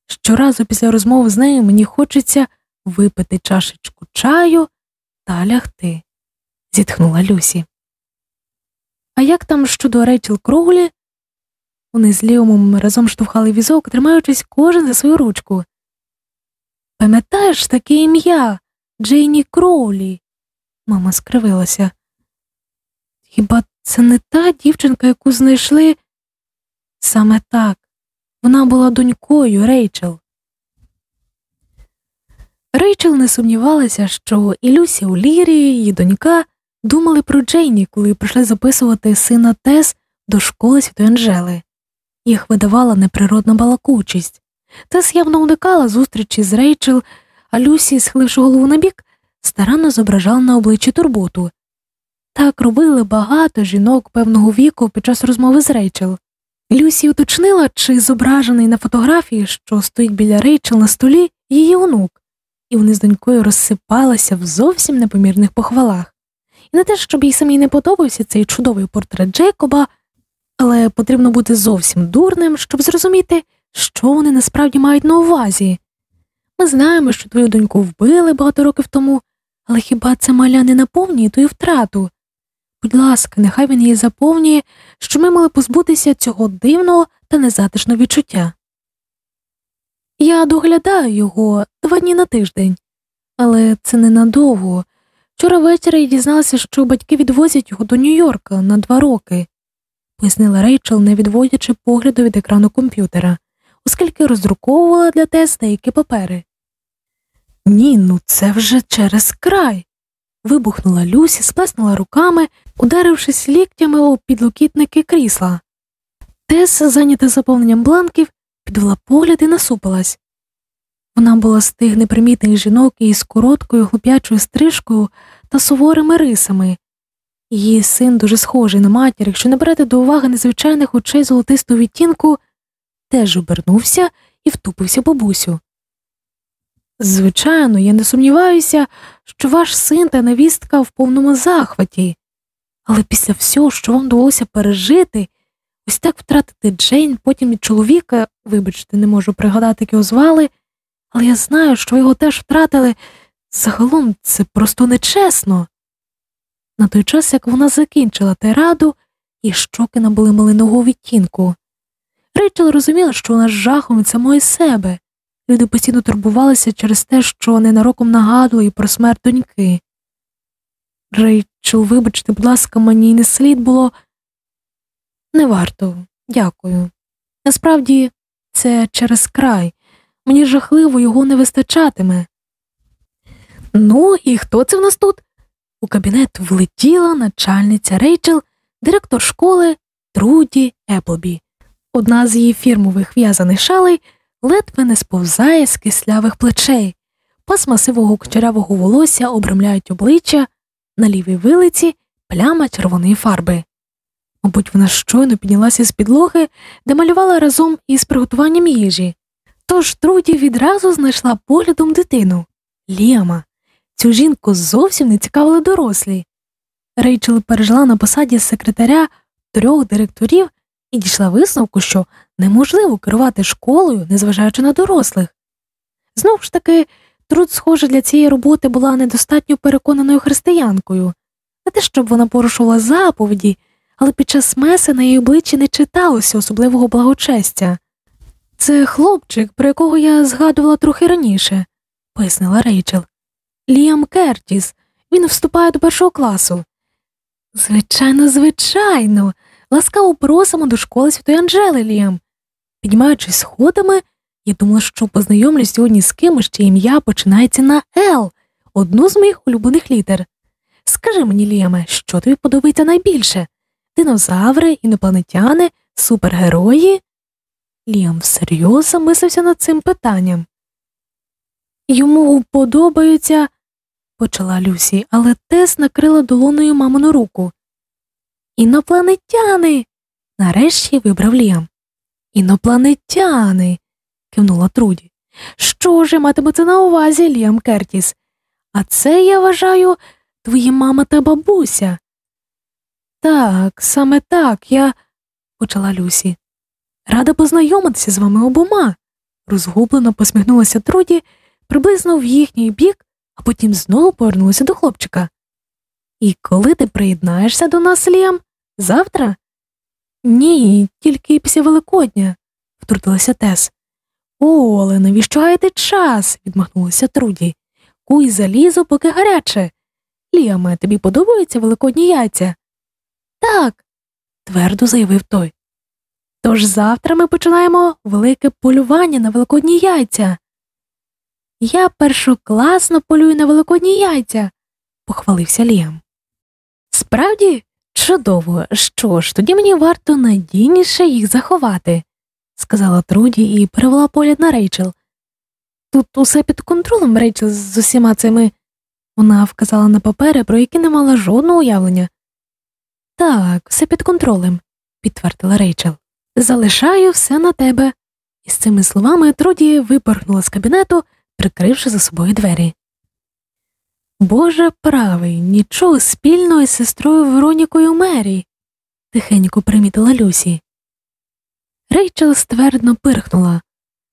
Щоразу після розмови з нею мені хочеться випити чашечку чаю та лягти, зітхнула Люсі. А як там щодо Рейчел Кроулі? Вони з Ліомом разом штовхали візок, тримаючись кожен за свою ручку. Пам'ятаєш таке ім'я Джейні Кроулі? Мама скривилася. Хіба це не та дівчинка, яку знайшли? Саме так. Вона була донькою Рейчел. Рейчел не сумнівалася, що і Люсі у Лірі, її донька, думали про Джейні, коли прийшли записувати сина Тес до школи Святої Анжели. Їх видавала неприродна балакучість. Тес явно уникала зустрічі з Рейчел, а Люсі, схиливши голову на бік, старанно зображала на обличчі турботу. Так робили багато жінок певного віку під час розмови з Рейчел. Люсі уточнила, чи зображений на фотографії, що стоїть біля Рейчел на столі, її онук, і вони з донькою розсипалися в зовсім непомірних похвалах. І не те, щоб їй самій не подобався цей чудовий портрет Джейкоба, але потрібно бути зовсім дурним, щоб зрозуміти, що вони насправді мають на увазі. Ми знаємо, що твою доньку вбили багато років тому, але хіба це маля не наповнює тою втрату? Будь ласка, нехай він її заповнює, що ми мали позбутися цього дивного та незатишного відчуття. Я доглядаю його два дні на тиждень, але це ненадовго. Вчора ввечері я дізналася, що батьки відвозять його до Нью-Йорка на два роки, пояснила Рейчел, не відводячи погляду від екрану комп'ютера, оскільки роздруковувала для тест деякі папери. Ні, ну це вже через край. вибухнула Люсі, сплеснула руками, ударившись ліктями у підлокітники крісла. Тес, зайнята заповненням бланків, підвела погляд і насупилась. Вона була з тих непримітних жінок із короткою хлоп'ячою стрижкою та суворими рисами. Її син дуже схожий на матір, якщо не брати до уваги незвичайних очей золотистого відтінку, теж обернувся і втупився бабусю. Звичайно, я не сумніваюся, що ваш син та невістка в повному захваті, але після всього, що вам довелося пережити, ось так втратити Джейн, потім і чоловіка, вибачте, не можу пригадати, як його звали, але я знаю, що його теж втратили. Загалом це просто нечесно. На той час, як вона закінчила тираду, і щоки набули малиного відтінку. Рейчел розуміла, що вона з жахом від самої себе. Люди постійно турбувалися через те, що ненароком нагадували про смерть доньки. Рейчел, вибачте, будь ласка, мені не слід було. Не варто, дякую. Насправді, це через край. Мені жахливо його не вистачатиме. Ну, і хто це в нас тут? У кабінет влетіла начальниця Рейчел, директор школи Труді Еплбі. Одна з її фірмових в'язаних шалей ледве не сповзає з кислявих плечей, пасма сивого кучерявого волосся обрамляють обличчя, на лівій вилиці пляма червоної фарби. Мабуть, вона щойно піднялася з підлоги, де малювала разом із приготуванням їжі. Тож Труді відразу знайшла поглядом дитину Ліама. Цю жінку зовсім не цікавили дорослі. Рейчел пережила на посаді секретаря трьох директорів і дійшла висновку, що неможливо керувати школою, незважаючи на дорослих. Знову ж таки, труд, схоже, для цієї роботи була недостатньо переконаною християнкою, не те, щоб вона порушувала заповіді, але під час меси на її обличчі не читалося особливого благочестя. Це хлопчик, про якого я згадувала трохи раніше, пояснила Рейчел. Ліам Кертіс, він вступає до першого класу. Звичайно, звичайно, ласкаво просимо до школи Святої Анжели, Ліам. Піднімаючись сходами, я думала, що познайомлюсь сьогодні з кимось, чиє ім'я починається на Л, одну з моїх улюблених літер. Скажи мені, Ліаме, що тобі подобається найбільше? Динозаври, інопланетяни, супергерої? Ліам всерйоз замислився над цим питанням. Йому подобаються, почала Люсі, але Тес накрила долоною мамину руку. Інопланетяни. Нарешті вибрав Ліам. Інопланетяни. кивнула Труді. Що ж матиметься на увазі, Ліам Кертіс? А це, я вважаю, твої мама та бабуся. Так, саме так, я, почала Люсі. Рада познайомитися з вами обома, розгублено посміхнулася Труді, приблизно в їхній бік, а потім знову повернулася до хлопчика. І коли ти приєднаєшся до нас, Ліам? Завтра? Ні, тільки після Великодня, втрутилася Тес. О, але навіщо гаяти час? відмахнулася Труді. Куй залізо, поки гаряче. Ліаме, тобі подобаються великодні яйця? Так, твердо заявив той. Тож завтра ми починаємо велике полювання на великодні яйця. Я першокласно полюю на великодні яйця, похвалився Ліам. Справді, чудово, що ж, тоді мені варто надійніше їх заховати, сказала Труді і перевела погляд на Рейчел. Тут усе під контролем Рейчел з усіма цими. Вона вказала на папери, про які не мала жодного уявлення. Так, все під контролем, підтвердила Рейчел. Залишаю все на тебе. І з цими словами Труді випорхнула з кабінету, прикривши за собою двері. Боже правий, нічого спільного із сестрою Веронікою Мері, тихенько примітила Люсі. Рейчел ствердно пирхнула.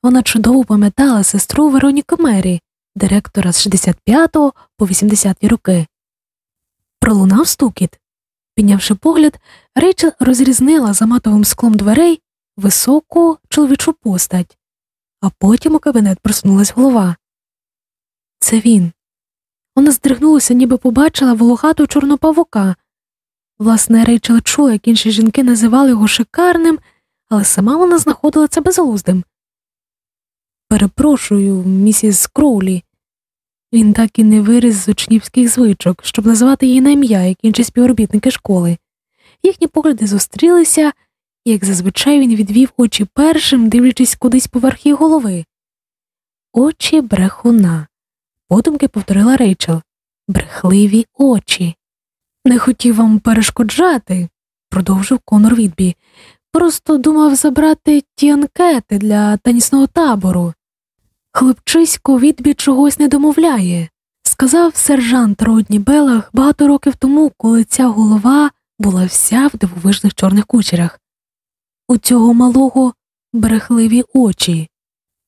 Вона чудово пам'ятала сестру Вероніку Мері, директора з 65 по 80 роки. Пролунав стукіт. Піднявши погляд, Рейчел розрізнила за матовим склом дверей високу чоловічу постать, а потім у кабінет просунулась голова. Це він. Вона здригнулася, ніби побачила волохату чорну павука. Власне, Рейчел чула, як інші жінки називали його шикарним, але сама вона знаходила це безглуздим. Перепрошую, місіс Кроулі. Він так і не виріс з учнівських звичок, щоб називати її на ім'я, як інші співробітники школи. Їхні погляди зустрілися, і, як зазвичай він відвів очі першим, дивлячись кудись поверх її голови. Очі брехуна. Подумки повторила Рейчел. Брехливі очі. Не хотів вам перешкоджати, продовжив Конор Відбі. Просто думав забрати ті анкети для тенісного табору. Хлопчисько відбі чогось не домовляє, сказав сержант Родні Белах багато років тому, коли ця голова була вся в дивовижних чорних кучерях. У цього малого брехливі очі.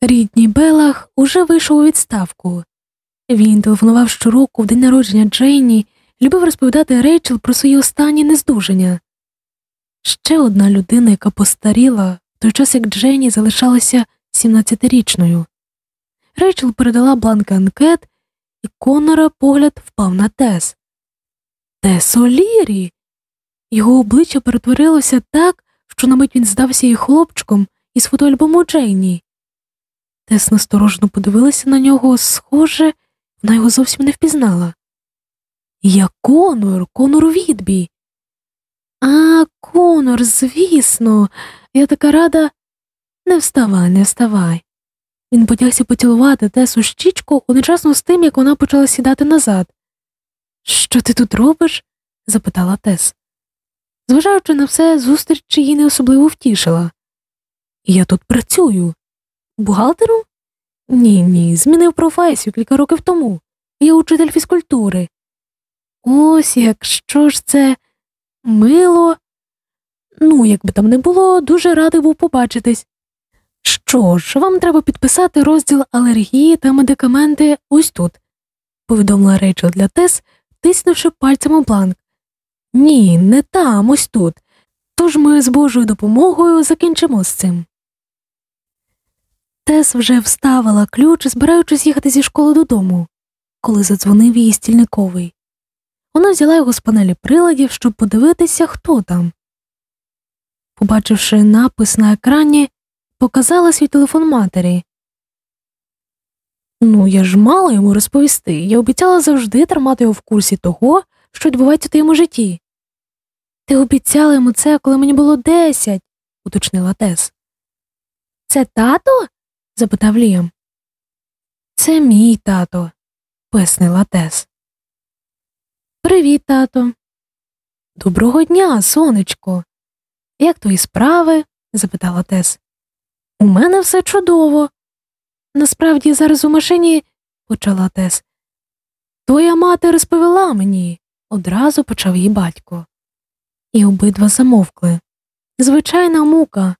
Рідній Белах уже вийшов у відставку. Він телефонував щороку в день народження Джейні, любив розповідати Рейчел про свої останні нездужання. Ще одна людина, яка постаріла, в той час як Джейні залишалася 17-річною. Рейчел передала бланк анкет, і Конора погляд впав на Тес. Тес Олірі. Його обличчя перетворилося так, що на мить він здався їй хлопчиком із фотоальбому Джейні. Тес насторожно подивилася на нього, схоже, вона його зовсім не впізнала. Я Конор, Конор відбій. А, Конор, звісно, я така рада. Не вставай, не вставай. Він потягся поцілувати Тесу щічку одночасно з тим, як вона почала сідати назад. Що ти тут робиш? запитала Тес. Зважаючи на все, зустріч її не особливо втішила. Я тут працюю. Бухгалтером? Ні, ні, змінив професію кілька років тому. Я учитель фізкультури. Ось якщо ж це мило. Ну, якби там не було, дуже радий був побачитись. Що ж, вам треба підписати розділ алергії та медикаменти ось тут, повідомила Рейчел для Тес, тиснувши пальцем у бланк. Ні, не там, ось тут. Тож ми з Божою допомогою закінчимо з цим. Тес вже вставила ключ, збираючись їхати зі школи додому, коли задзвонив її стільниковий. Вона взяла його з панелі приладів, щоб подивитися, хто там. Побачивши напис на екрані, показала свій телефон матері. Ну, я ж мала йому розповісти. Я обіцяла завжди тримати його в курсі того, що відбувається в твоєму житті. Ти обіцяла йому це, коли мені було десять, уточнила Тес. Це тато? запитав Ліам. Це мій тато, пояснила Тес. Привіт, тато. Доброго дня, сонечко. Як твої справи? запитала Тес. У мене все чудово. Насправді зараз у машині, почала Тес. Твоя мати розповіла мені, одразу почав її батько. І обидва замовкли. Звичайна мука.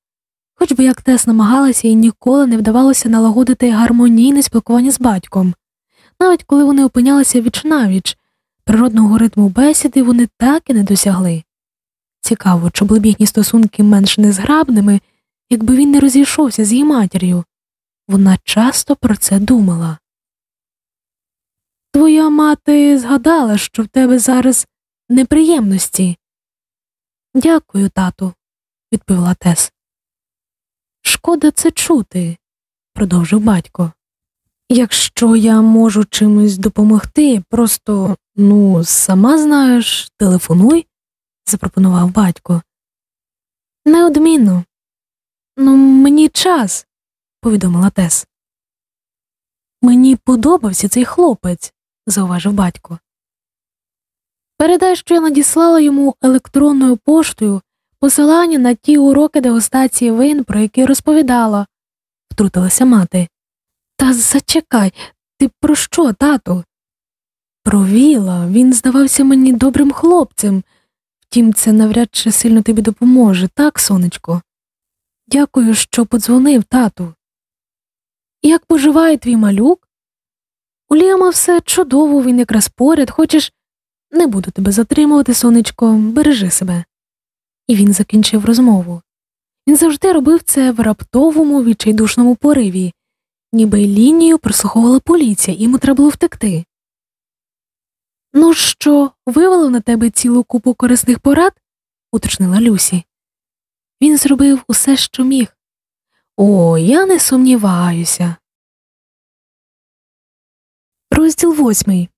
Хоч би як Тес намагалася і ніколи не вдавалося налагодити гармонійне спілкування з батьком, навіть коли вони опинялися віч навіч, природного ритму бесіди вони так і не досягли. Цікаво, чи були б їхні стосунки менш незграбними, якби він не розійшовся з її матір'ю. Вона часто про це думала. Твоя мати згадала, що в тебе зараз неприємності. Дякую, тату, відповіла Тес. Шкода це чути, продовжив батько. Якщо я можу чимось допомогти, просто, ну, сама знаєш, телефонуй, запропонував батько. Неодмінно. Ну, мені час, повідомила Тес. Мені подобався цей хлопець, зауважив батько. Передай, що я надіслала йому електронною поштою посилання на ті уроки дегустації вин, про які розповідала, втрутилася мати. Та зачекай, ти про що, тату? Про Віла, він здавався мені добрим хлопцем, втім, це навряд чи сильно тобі допоможе, так, сонечко? Дякую, що подзвонив, тату. Як поживає твій малюк? У Ліама все чудово, він якраз поряд, хочеш. Не буду тебе затримувати, сонечко, бережи себе. І він закінчив розмову. Він завжди робив це в раптовому відчайдушному пориві, ніби лінію прослуховувала поліція, йому треба було втекти. Ну що, вивалив на тебе цілу купу корисних порад? уточнила Люсі. Він зробив усе, що міг. О, я не сумніваюся. Розділ восьмий.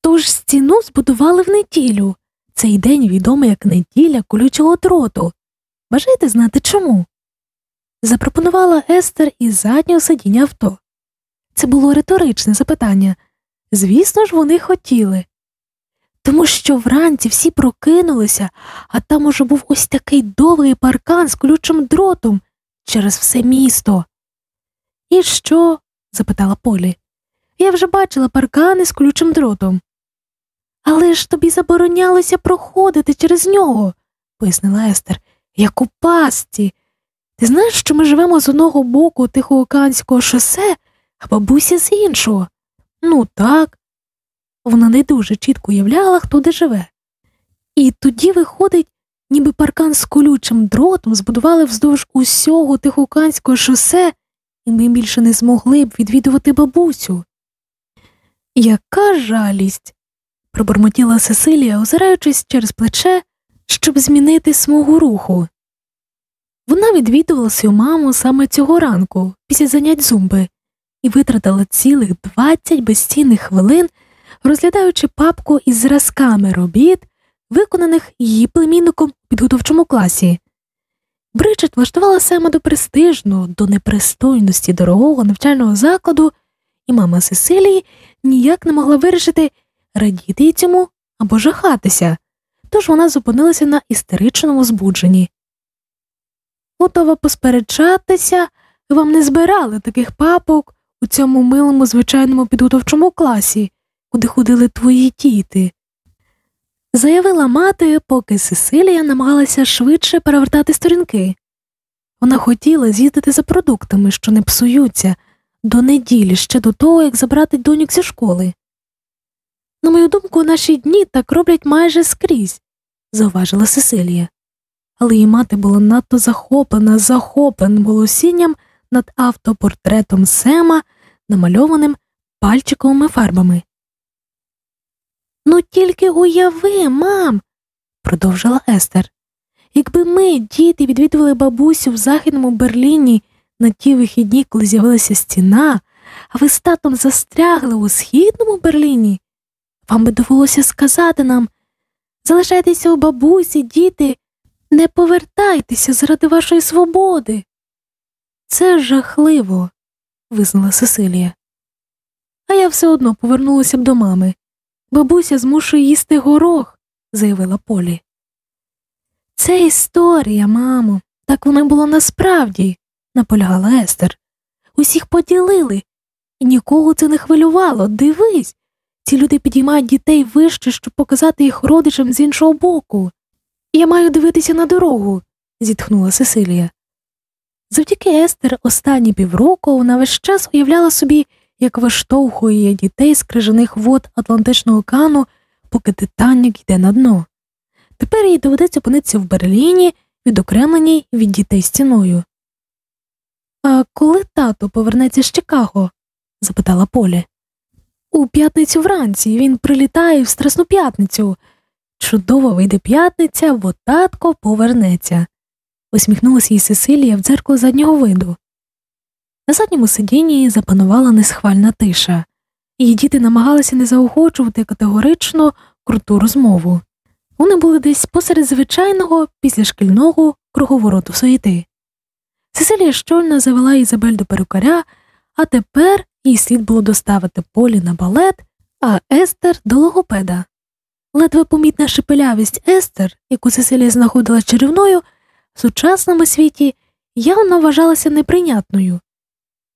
Тож стіну збудували в неділю. Цей день відомий як неділя колючого дроту. Бажаєте знати чому? Запропонувала Естер із заднього сидіння авто. Це було риторичне запитання. Звісно ж, вони хотіли. Тому що вранці всі прокинулися, а там уже був ось такий довгий паркан з колючим дротом через все місто. І що? запитала Полі. Я вже бачила паркани з колючим дротом. Але ж тобі заборонялося проходити через нього, пояснила Естер, як у пастці. Ти знаєш, що ми живемо з одного боку Тихоокеанського шосе, а бабуся з іншого. Ну так. Вона не дуже чітко уявляла, хто де живе. І тоді, виходить, ніби паркан з колючим дротом збудували вздовж усього Тихоокеанського шосе, і ми більше не змогли б відвідувати бабусю. Яка жалість, пробормотіла Сесилія, озираючись через плече, щоб змінити смугу руху. Вона відвідувала свою маму саме цього ранку, після занять зумби, і витратила цілих 20 безцінних хвилин, розглядаючи папку із зразками робіт, виконаних її племінником у підготовчому класі. Бриджит влаштувала саме до престижного, до непристойності дорогого навчального закладу, і мама Сесилії ніяк не могла вирішити, радіти й цьому або жахатися, тож вона зупинилася на істеричному збудженні. Готова посперечатися, вам не збирали таких папок у цьому милому звичайному підготовчому класі, куди ходили твої діти. Заявила мати, поки Сесилія намагалася швидше перевертати сторінки. Вона хотіла з'їздити за продуктами, що не псуються, до неділі ще до того, як забрати доньок зі школи. На мою думку, наші дні так роблять майже скрізь, зауважила Сесилія. Але її мати була надто захоплена захопленим голосінням над автопортретом Сема, намальованим пальчиковими фарбами. Ну тільки уяви, мам, продовжила Естер. Якби ми, діти, відвідували бабусю в Західному Берліні на ті вихідні, коли з'явилася стіна, а ви з татом застрягли у східному Берліні, вам би довелося сказати нам залишайтеся у бабусі, діти, не повертайтеся заради вашої свободи. Це жахливо, визнала Сесилія. А я все одно повернулася б до мами. Бабуся змушує їсти горох, заявила Полі. Це історія, мамо, так воно було насправді, наполягала Естер. Усіх поділили, і нікого це не хвилювало. Дивись, ці люди підіймають дітей вище, щоб показати їх родичам з іншого боку. Я маю дивитися на дорогу, зітхнула Сесилія. Завдяки Естер останні півроку вона весь час уявляла собі, як виштовхує дітей з крижаних вод Атлантичного океану, поки Титанік йде на дно. Тепер їй доведеться опинитися в Берліні, відокремленій від дітей стіною. А коли тато повернеться з Чикаго? запитала Полі. У п'ятницю вранці він прилітає в Страсну п'ятницю. Чудово вийде п'ятниця, бо татко повернеться, усміхнулася їй Сесилія в дзеркало заднього виду. На задньому сидінні запанувала несхвальна тиша, її діти намагалися не заохочувати категорично круту розмову. Вони були десь посеред звичайного післяшкільного круговороту суєти. Сесилія щойно завела Ізабель до перукаря, а тепер їй слід було доставити полі на балет, а Естер до логопеда. Ледве помітна шепелявість Естер, яку Сесилія знаходила чарівною, в сучасному світі явно вважалася неприйнятною.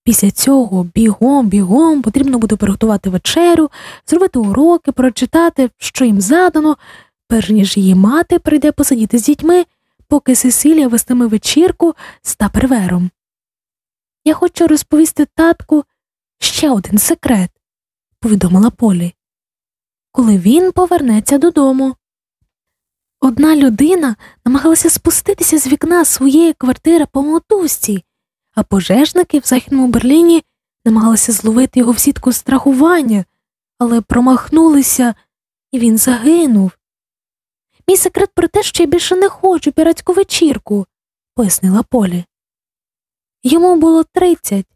Після цього бігом, бігом потрібно буде приготувати вечерю, зробити уроки, прочитати, що їм задано, перш ніж її мати прийде посидіти з дітьми, поки Сесилія вестиме вечірку з тапервером. Я хочу розповісти татку ще один секрет, повідомила Полі. Коли він повернеться додому. Одна людина намагалася спуститися з вікна своєї квартири по мотузці, а пожежники в Західному Берліні намагалися зловити його в сітку страхування, але промахнулися, і він загинув. Мій секрет про те, що я більше не хочу піратську вечірку, пояснила Полі. Йому було тридцять,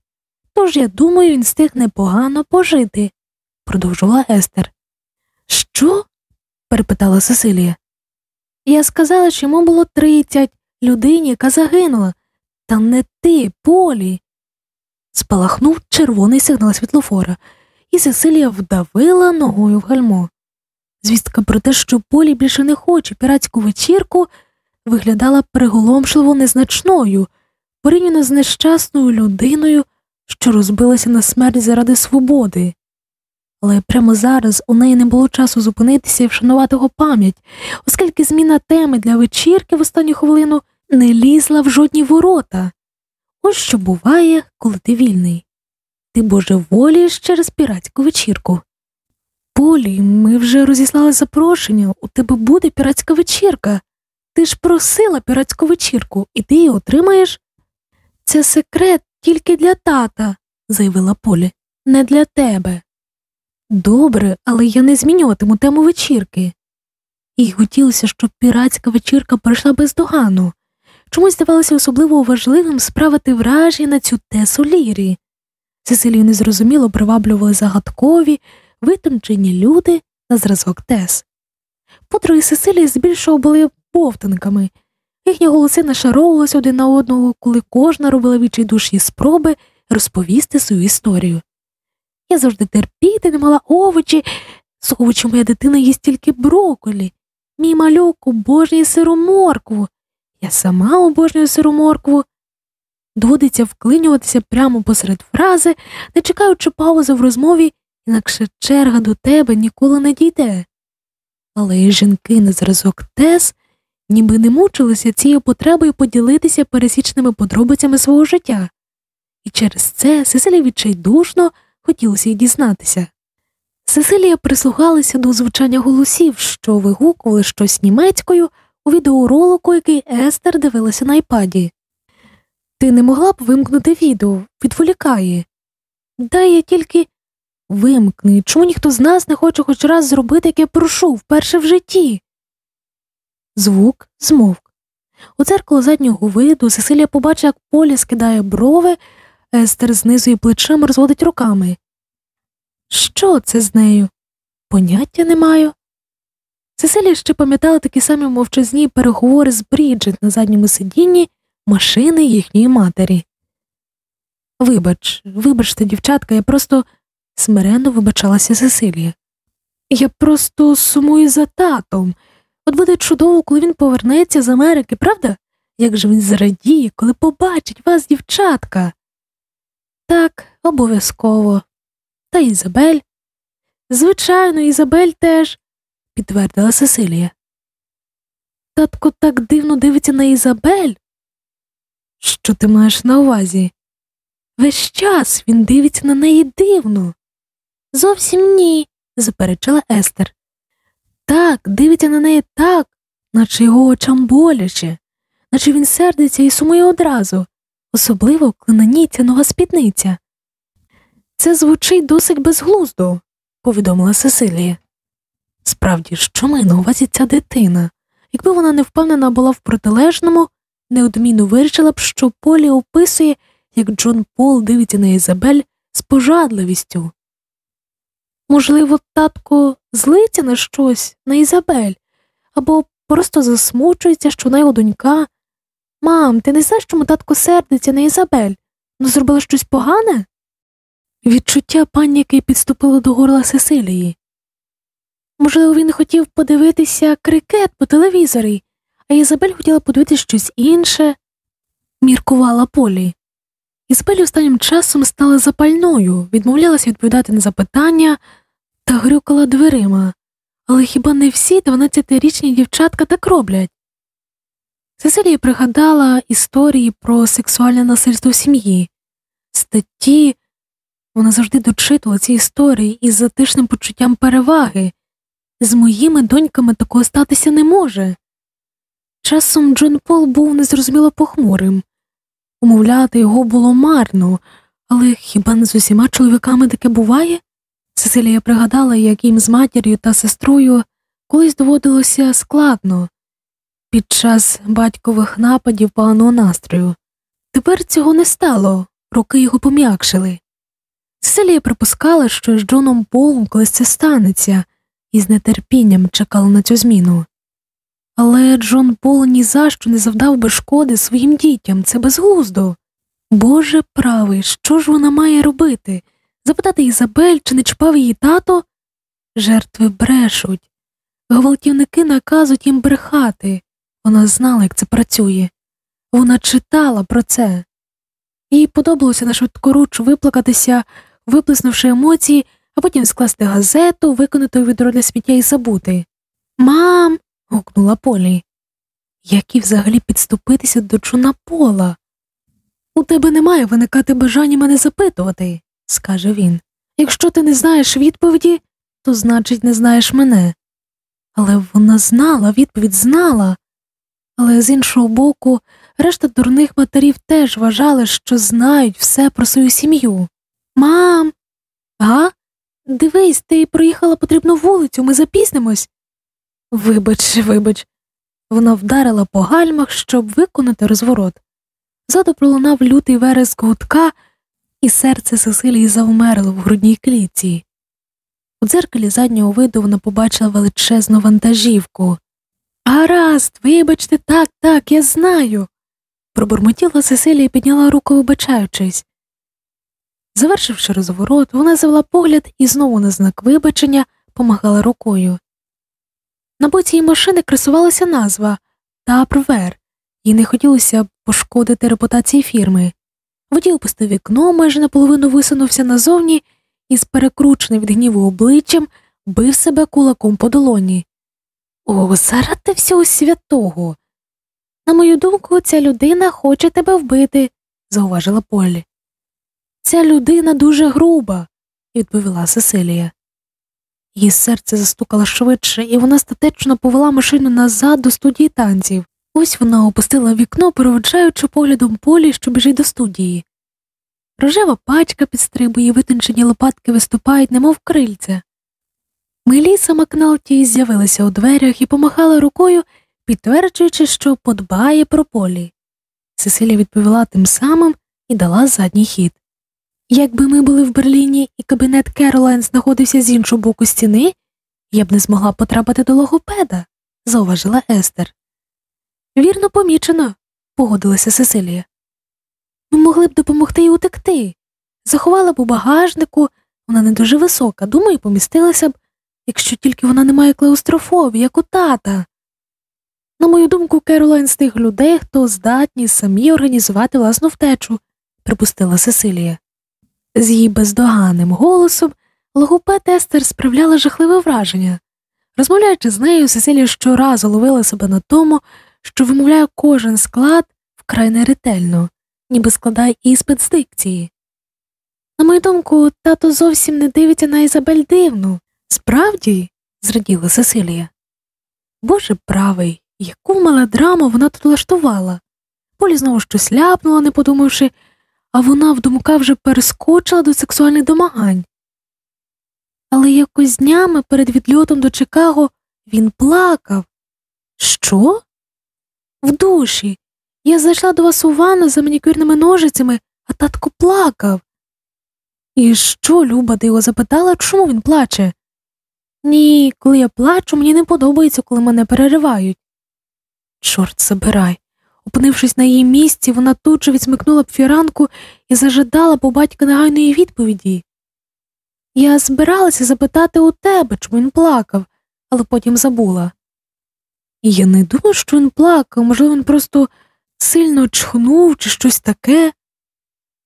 тож я думаю, він встиг непогано пожити, продовжувала Естер. Що? перепитала Сесилія. Я сказала, що йому було тридцять, людині, яка загинула. Та не ти, Полі. Спалахнув червоний сигнал світлофора, і Сесилія вдавила ногою в гальмо. Звістка про те, що Полі більше не хоче піратську вечірку, виглядала приголомшливо незначною, порівняно з нещасною людиною, що розбилася на смерть заради свободи. Але прямо зараз у неї не було часу зупинитися і вшанувати його пам'ять, оскільки зміна теми для вечірки в останню хвилину не лізла в жодні ворота. Ось що буває, коли ти вільний. Ти божеволієш через піратську вечірку. Полі, ми вже розіслали запрошення, у тебе буде піратська вечірка. Ти ж просила піратську вечірку, і ти її отримаєш. Це секрет тільки для тата, заявила Полі, не для тебе. Добре, але я не змінюватиму тему вечірки. Їй хотілося, щоб піратська вечірка пройшла бездоганно. Чомусь здавалося особливо важливим справити враження на цю тесу лірі. Сесилію незрозуміло приваблювали загадкові, витончені люди на зразок тес. Подруги Сесилії збільшого були повтинками, їхні голоси нашаровувалися один на одного, коли кожна робила відчайдушні спроби розповісти свою історію. Я завжди терпіти не мала овочі, з овочі моя дитина їсть тільки броколі. Мій мальок обожнює сиру моркву. Я сама обожнюю сиру моркву. Доводиться вклинюватися прямо посеред фрази, не чекаючи паузи в розмові, інакше черга до тебе ніколи не дійде. Але і жінки на зразок Тес ніби не мучилися цією потребою поділитися пересічними подробицями свого життя, і через це Сесилі відчайдушно хотілося й дізнатися. Сесилія прислухалася до звучання голосів, що вигукували щось німецькою у відеоролику, який Естер дивилася на айпаді. Ти не могла б вимкнути відео, відволікає. Дай я тільки вимкни, чому ніхто з нас не хоче хоч раз зробити, як я прошу, вперше в житті. Звук змовк. У дзеркало заднього виду Сесилія побачила, як Полі скидає брови, Естер знизу і плечем розводить руками. Що це з нею? Поняття не маю. Сесилія ще пам'ятала такі самі мовчазні переговори з Бріджит на задньому сидінні машини їхньої матері. Вибач, вибачте, дівчатка, я просто смиренно вибачалася Сесилія. Я просто сумую за татом. От буде чудово, коли він повернеться з Америки, правда? Як же він зрадіє, коли побачить вас, дівчатка? Так, обов'язково. Та Ізабель. Звичайно, Ізабель теж, підтвердила Сесилія. Татко так дивно дивиться на Ізабель. Що ти маєш на увазі? Весь час він дивиться на неї дивно. Зовсім ні, заперечила Естер. Так, дивиться на неї так, наче його очам боляче, наче він сердиться і сумує одразу, особливо коли на ній ця нова спідниця. Це звучить досить безглуздо, повідомила Сесилія. Справді, що має на увазі ця дитина? Якби вона не впевнена була в протилежному, неодмінно вирішила б, що Полі описує, як Джон Пол дивиться на Ізабель з пожадливістю. Можливо, татко злиться на щось на Ізабель, або просто засмучується, що вона його донька. Мам, ти не знаєш, чому татко сердиться на Ізабель? Ну зробила щось погане? Відчуття паніки підступило до горла Сесилії. Можливо, він хотів подивитися крикет по телевізорі, а Ізабель хотіла подивитися щось інше, міркувала Полі. Ізабель останнім часом стала запальною, відмовлялася відповідати на запитання та грюкала дверима, але хіба не всі 12-річні дівчатка так роблять? Сесилія пригадала історії про сексуальне насильство в сім'ї, статті, вона завжди дочитувала ці історії із затишним почуттям переваги. З моїми доньками такого статися не може. Часом Джон Пол був незрозуміло похмурим. Умовляти його було марно, але хіба не з усіма чоловіками таке буває? Сесилія пригадала, як їм з матір'ю та сестрою колись доводилося складно під час батькових нападів поганого настрою. Тепер цього не стало, руки його пом'якшили. Сесилія припускала, що з Джоном Полом колись це станеться, і з нетерпінням чекала на цю зміну. Але Джон Пол ні за що не завдав би шкоди своїм дітям, це безглуздо. Боже правий, що ж вона має робити? Запитати Ізабель, чи не чпав її тато? Жертви брешуть. Гвалтівники наказують їм брехати. Вона знала, як це працює. Вона читала про це. Їй подобалося на швидкоруч виплакатися, виплеснувши емоції, а потім скласти газету, виконати у відро для сміття і забути. Мам. гукнула Полі. Як і взагалі підступитися до чуна пола? У тебе немає виникати бажання мене запитувати, скаже він. Якщо ти не знаєш відповіді, то значить не знаєш мене. Але вона знала, відповідь знала. Але з іншого боку, решта дурних матерів теж вважали, що знають все про свою сім'ю. Мам, га? Дивись, ти проїхала потрібну вулицю, ми запізнимось. Вибач, вибач, вона вдарила по гальмах, щоб виконати розворот. Ззаду пролунав лютий вереск гудка, і серце Сесилії завмерло в грудній клітці. У дзеркалі заднього виду вона побачила величезну вантажівку. Гаразд, вибачте, так, так, я знаю. пробурмотіла Сесилія і підняла руку, вибачаючись. Завершивши розворот, вона завела погляд і знову на знак вибачення помагала рукою. На боці її машини красувалася назва Тапрвер, їй не хотілося пошкодити репутації фірми. Водій опустив вікно, майже наполовину висунувся назовні і з перекрученим від гніву обличчям бив себе кулаком по долоні. О, заради всього святого. На мою думку, ця людина хоче тебе вбити, зауважила Полі. Ця людина дуже груба, відповіла Сесилія. Її серце застукало швидше, і вона статечно повела машину назад до студії танців. Ось вона опустила вікно, проводжаючи поглядом полі, що біжить до студії. Рожева пачка підстрибує, витончені лопатки виступають, немов крильця. Меліса Макналті з'явилася у дверях і помахала рукою, підтверджуючи, що подбає про полі. Сесилія відповіла тим самим і дала задній хід. Якби ми були в Берліні і кабінет Керолайн знаходився з іншого боку стіни, я б не змогла потрапити до логопеда, зауважила Естер. Вірно помічено, погодилася Сесилія. Ми могли б допомогти їй утекти. Заховала б у багажнику, вона не дуже висока, думаю, помістилася б, якщо тільки вона не має клеустрофобії, як у тата. На мою думку, Керолайн з тих людей, хто здатні самі організувати власну втечу, припустила Сесилія. З її бездоганним голосом логопед Естер справляла жахливе враження. Розмовляючи з нею, Сесилія щоразу ловила себе на тому, що вимовляє кожен склад вкрай неретельно, ніби складає іспит з дикції. На мою думку, тато зовсім не дивиться на Ізабель дивну. Справді, зраділа Сесилія. Боже правий, яку мелодраму вона тут влаштувала. Полі знову щось ляпнула, не подумавши, а вона в думках вже перескочила до сексуальних домагань. Але якось днями перед відльотом до Чикаго він плакав. Що? В душі. Я зайшла до вас у ванну за манікюрними ножицями, а татко плакав. І що, Люба, його запитала, чому він плаче? Ні, коли я плачу, мені не подобається, коли мене переривають. Чорт забирай. Опинившись на її місці, вона тут же відсмикнула б фіранку і зажадала по батька негайної відповіді. Я збиралася запитати у тебе, чому він плакав, але потім забула. Я не думаю, що він плакав, можливо, він просто сильно чхнув чи щось таке.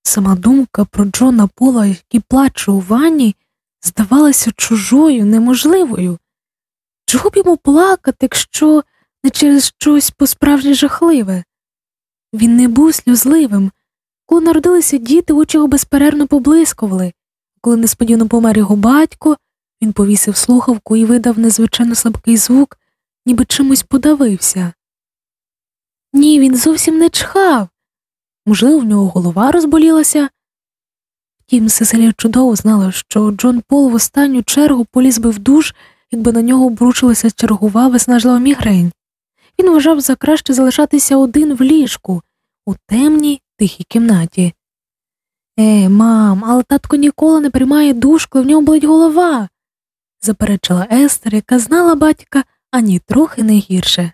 Сама думка про Джона Пола, який плаче у ванні, здавалася чужою, неможливою. Чого б йому плакати, якщо не через щось по справжнє жахливе? Він не був сльозливим. Коли народилися діти, очі його безперервно поблискували. Коли несподівано помер його батько, він повісив слухавку і видав незвичайно слабкий звук, ніби чимось подавився. Ні, він зовсім не чхав. Можливо, в нього голова розболілася. Втім, Сесилія чудово знала, що Джон Пол в останню чергу поліз би в душ, якби на нього обрушилася чергова виснажлива мігрень. Він вважав за краще залишатися один в ліжку, у темній тихій кімнаті. Е, мам, але татко ніколи не приймає душ, коли в ньому болить голова, заперечила Естер, яка знала батька ані трохи не гірше.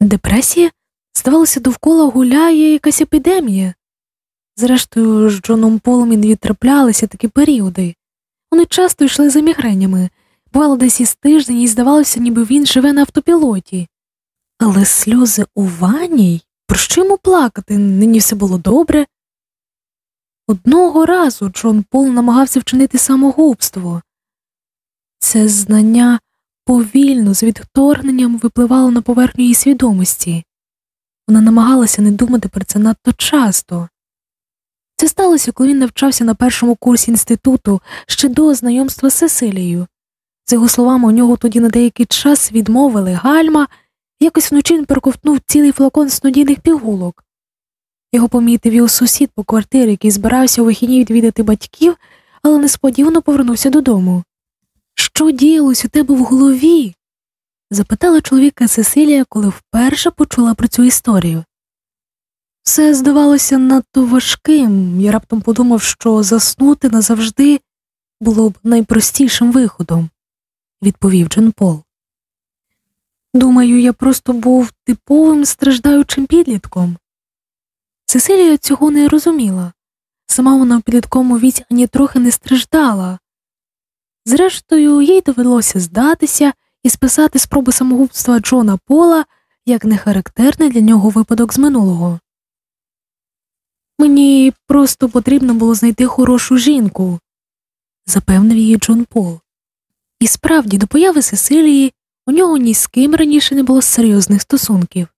Депресія? Здавалося, довкола гуляє якась епідемія. Зрештою, з Джоном Полом і траплялися такі періоди. Вони часто йшли за мігренями, бувало десь із тиждень, і здавалося, ніби він живе на автопілоті. Але сльози у ванній? Про що йому плакати? Нині все було добре. Одного разу Джон Пол намагався вчинити самогубство. Це знання повільно, з відторгненням випливало на поверхню її свідомості. Вона намагалася не думати про це надто часто. Це сталося, коли він навчався на першому курсі інституту ще до знайомства з Сесилією. За його словами, у нього тоді на деякий час відмовили гальма, якось вночі він проковтнув цілий флакон снодійних пігулок. Його помітив його сусід по квартирі, який збирався у вихідні відвідати батьків, але несподівано повернувся додому. Що діялось у тебе в голові? запитала чоловіка Сесилія, коли вперше почула про цю історію. Все здавалося надто важким, я раптом подумав, що заснути назавжди було б найпростішим виходом, відповів Джон Пол. Думаю, я просто був типовим страждаючим підлітком. Сесилія цього не розуміла. Сама вона в підлітковому віці ані трохи не страждала. Зрештою, їй довелося здатися і списати спроби самогубства Джона Пола як нехарактерний для нього випадок з минулого. Мені просто потрібно було знайти хорошу жінку, запевнив її Джон Пол. І справді, до появи Сесилії у нього ні з ким раніше не було серйозних стосунків.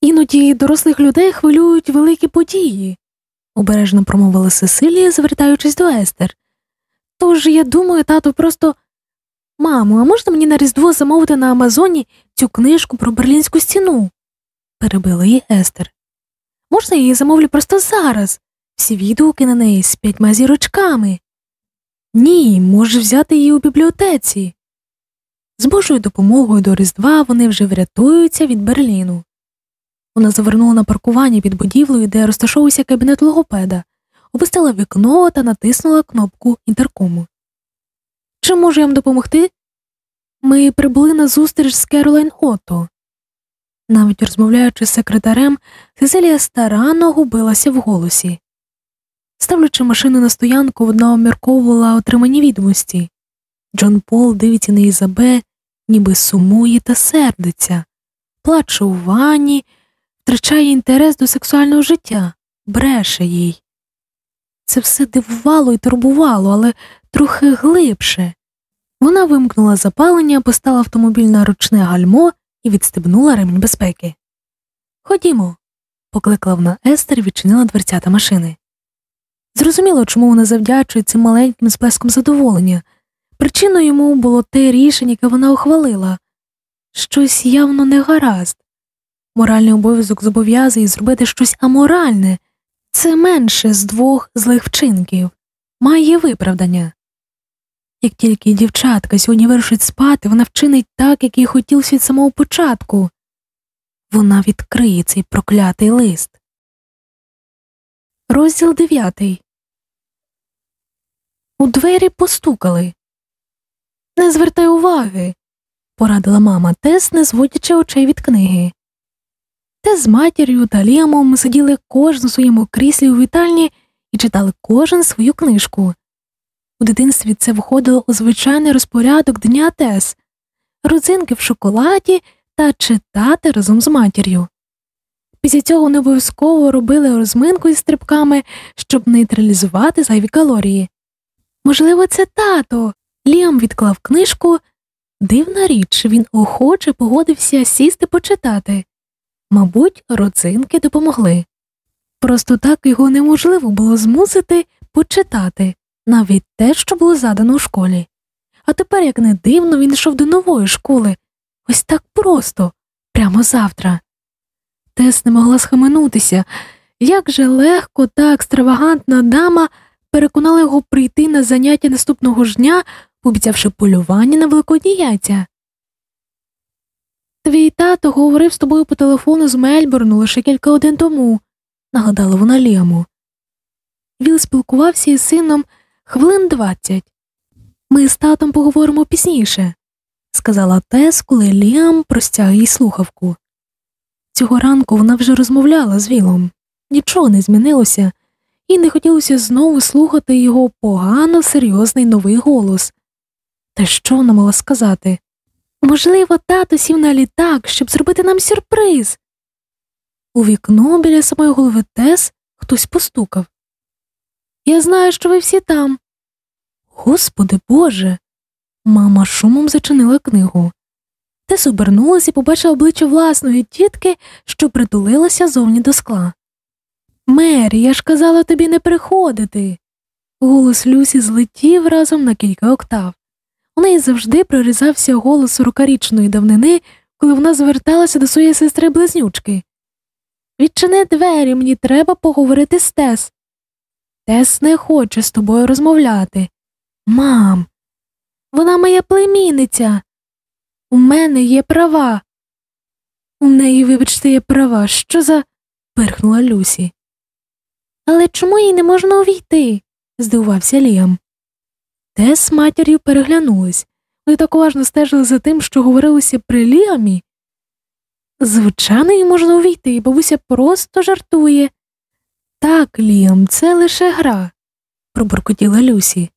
Іноді дорослих людей хвилюють великі події, обережно промовила Сесилія, звертаючись до Естер. Тож я думаю, тату, просто мамо, а можна мені на Різдво замовити на Амазоні цю книжку про берлінську стіну? перебила її Естер. Можна я її замовлю просто зараз, всі відгуки на неї з п'ятьма зірочками. Ні, можеш взяти її у бібліотеці. З Божою допомогою до Різдва вони вже врятуються від Берліну. Вона завернула на паркування під будівлею, де розташовувався кабінет логопеда, опустила вікно та натиснула кнопку інтеркому. Чи можу я вам допомогти? Ми прибули на зустріч з Керолайн Отто. Навіть розмовляючи з секретарем, Сесилія старанно губилася в голосі. Ставлячи машину на стоянку, вона обмірковувала отримані відомості. Джон Пол дивиться на Ізабе, ніби сумує та сердиться, плаче у ванні, втрачає інтерес до сексуального життя, бреше їй. Це все дивувало і турбувало, але трохи глибше. Вона вимкнула запалення, постала автомобіль на ручне гальмо і відстебнула ремінь безпеки. Ходімо, покликала вона Естер і відчинила дверцята машини. Зрозуміло, чому вона завдячує цим маленьким сплеском задоволення. Причиною йому було те рішення, яке вона ухвалила щось явно не гаразд. Моральний обов'язок зобов'язує зробити щось аморальне, це менше з двох злих вчинків, має виправдання. Як тільки дівчатка сьогодні вирушить спати, вона вчинить так, як їй хотілося від самого початку вона відкриє цей проклятий лист. Розділ дев'ятий. У двері постукали. Не звертай уваги, порадила мама Тес, не зводячи очей від книги. Те з матір'ю та Ліамом сиділи кожен у своєму кріслі у вітальні і читали кожен свою книжку. У дитинстві це входило у звичайний розпорядок дня Тес, родзинки в шоколаді та читати разом з матір'ю. Після цього не обов'язково робили розминку із стрибками, щоб нейтралізувати зайві калорії. Можливо, це тато. Ліам відклав книжку. Дивна річ, він охоче погодився сісти почитати. Мабуть, родзинки допомогли. Просто так його неможливо було змусити почитати навіть те, що було задано у школі. А тепер, як не дивно, він йшов до нової школи ось так просто, прямо завтра. Тес не могла схаменутися, як же легко та екстравагантна дама переконала його прийти на заняття наступного ж дня, пообіцявши полювання на великодні яйця. Твій тато говорив з тобою по телефону з Мельбурну лише кілька годин тому, нагадала вона Ліаму. Віл спілкувався із сином хвилин двадцять. Ми з татом поговоримо пізніше, сказала Тес, коли Ліам простяг їй слухавку. Цього ранку вона вже розмовляла з Вілом, нічого не змінилося, і не хотілося знову слухати його погано серйозний новий голос. Та що вона мала сказати? Можливо, тато сів на літак, щоб зробити нам сюрприз. У вікно біля самої голови Тес хтось постукав. Я знаю, що ви всі там. Господи Боже. Мама шумом зачинила книгу. Тес обернулась і побачила обличчя власної тітки, що притулилася зовні до скла. Мері, я ж казала тобі не приходити. Голос Люсі злетів разом на кілька октав. У неї завжди прорізався голос сорокарічної давнини, коли вона зверталася до своєї сестри близнючки. Відчини двері, мені треба поговорити з Тес. Тес не хоче з тобою розмовляти. Мам, вона моя племінниця. У мене є права. У неї, вибачте, є права. Що за. пирхнула Люсі. Але чому їй не можна увійти? здивувався Ліам. Тес з матір'ю переглянулись. Вони так уважно стежили за тим, що говорилося при Ліамі. Звичайно, їй можна увійти, і бабуся просто жартує. Так, Ліам, це лише гра, пробуркотіла Люсі.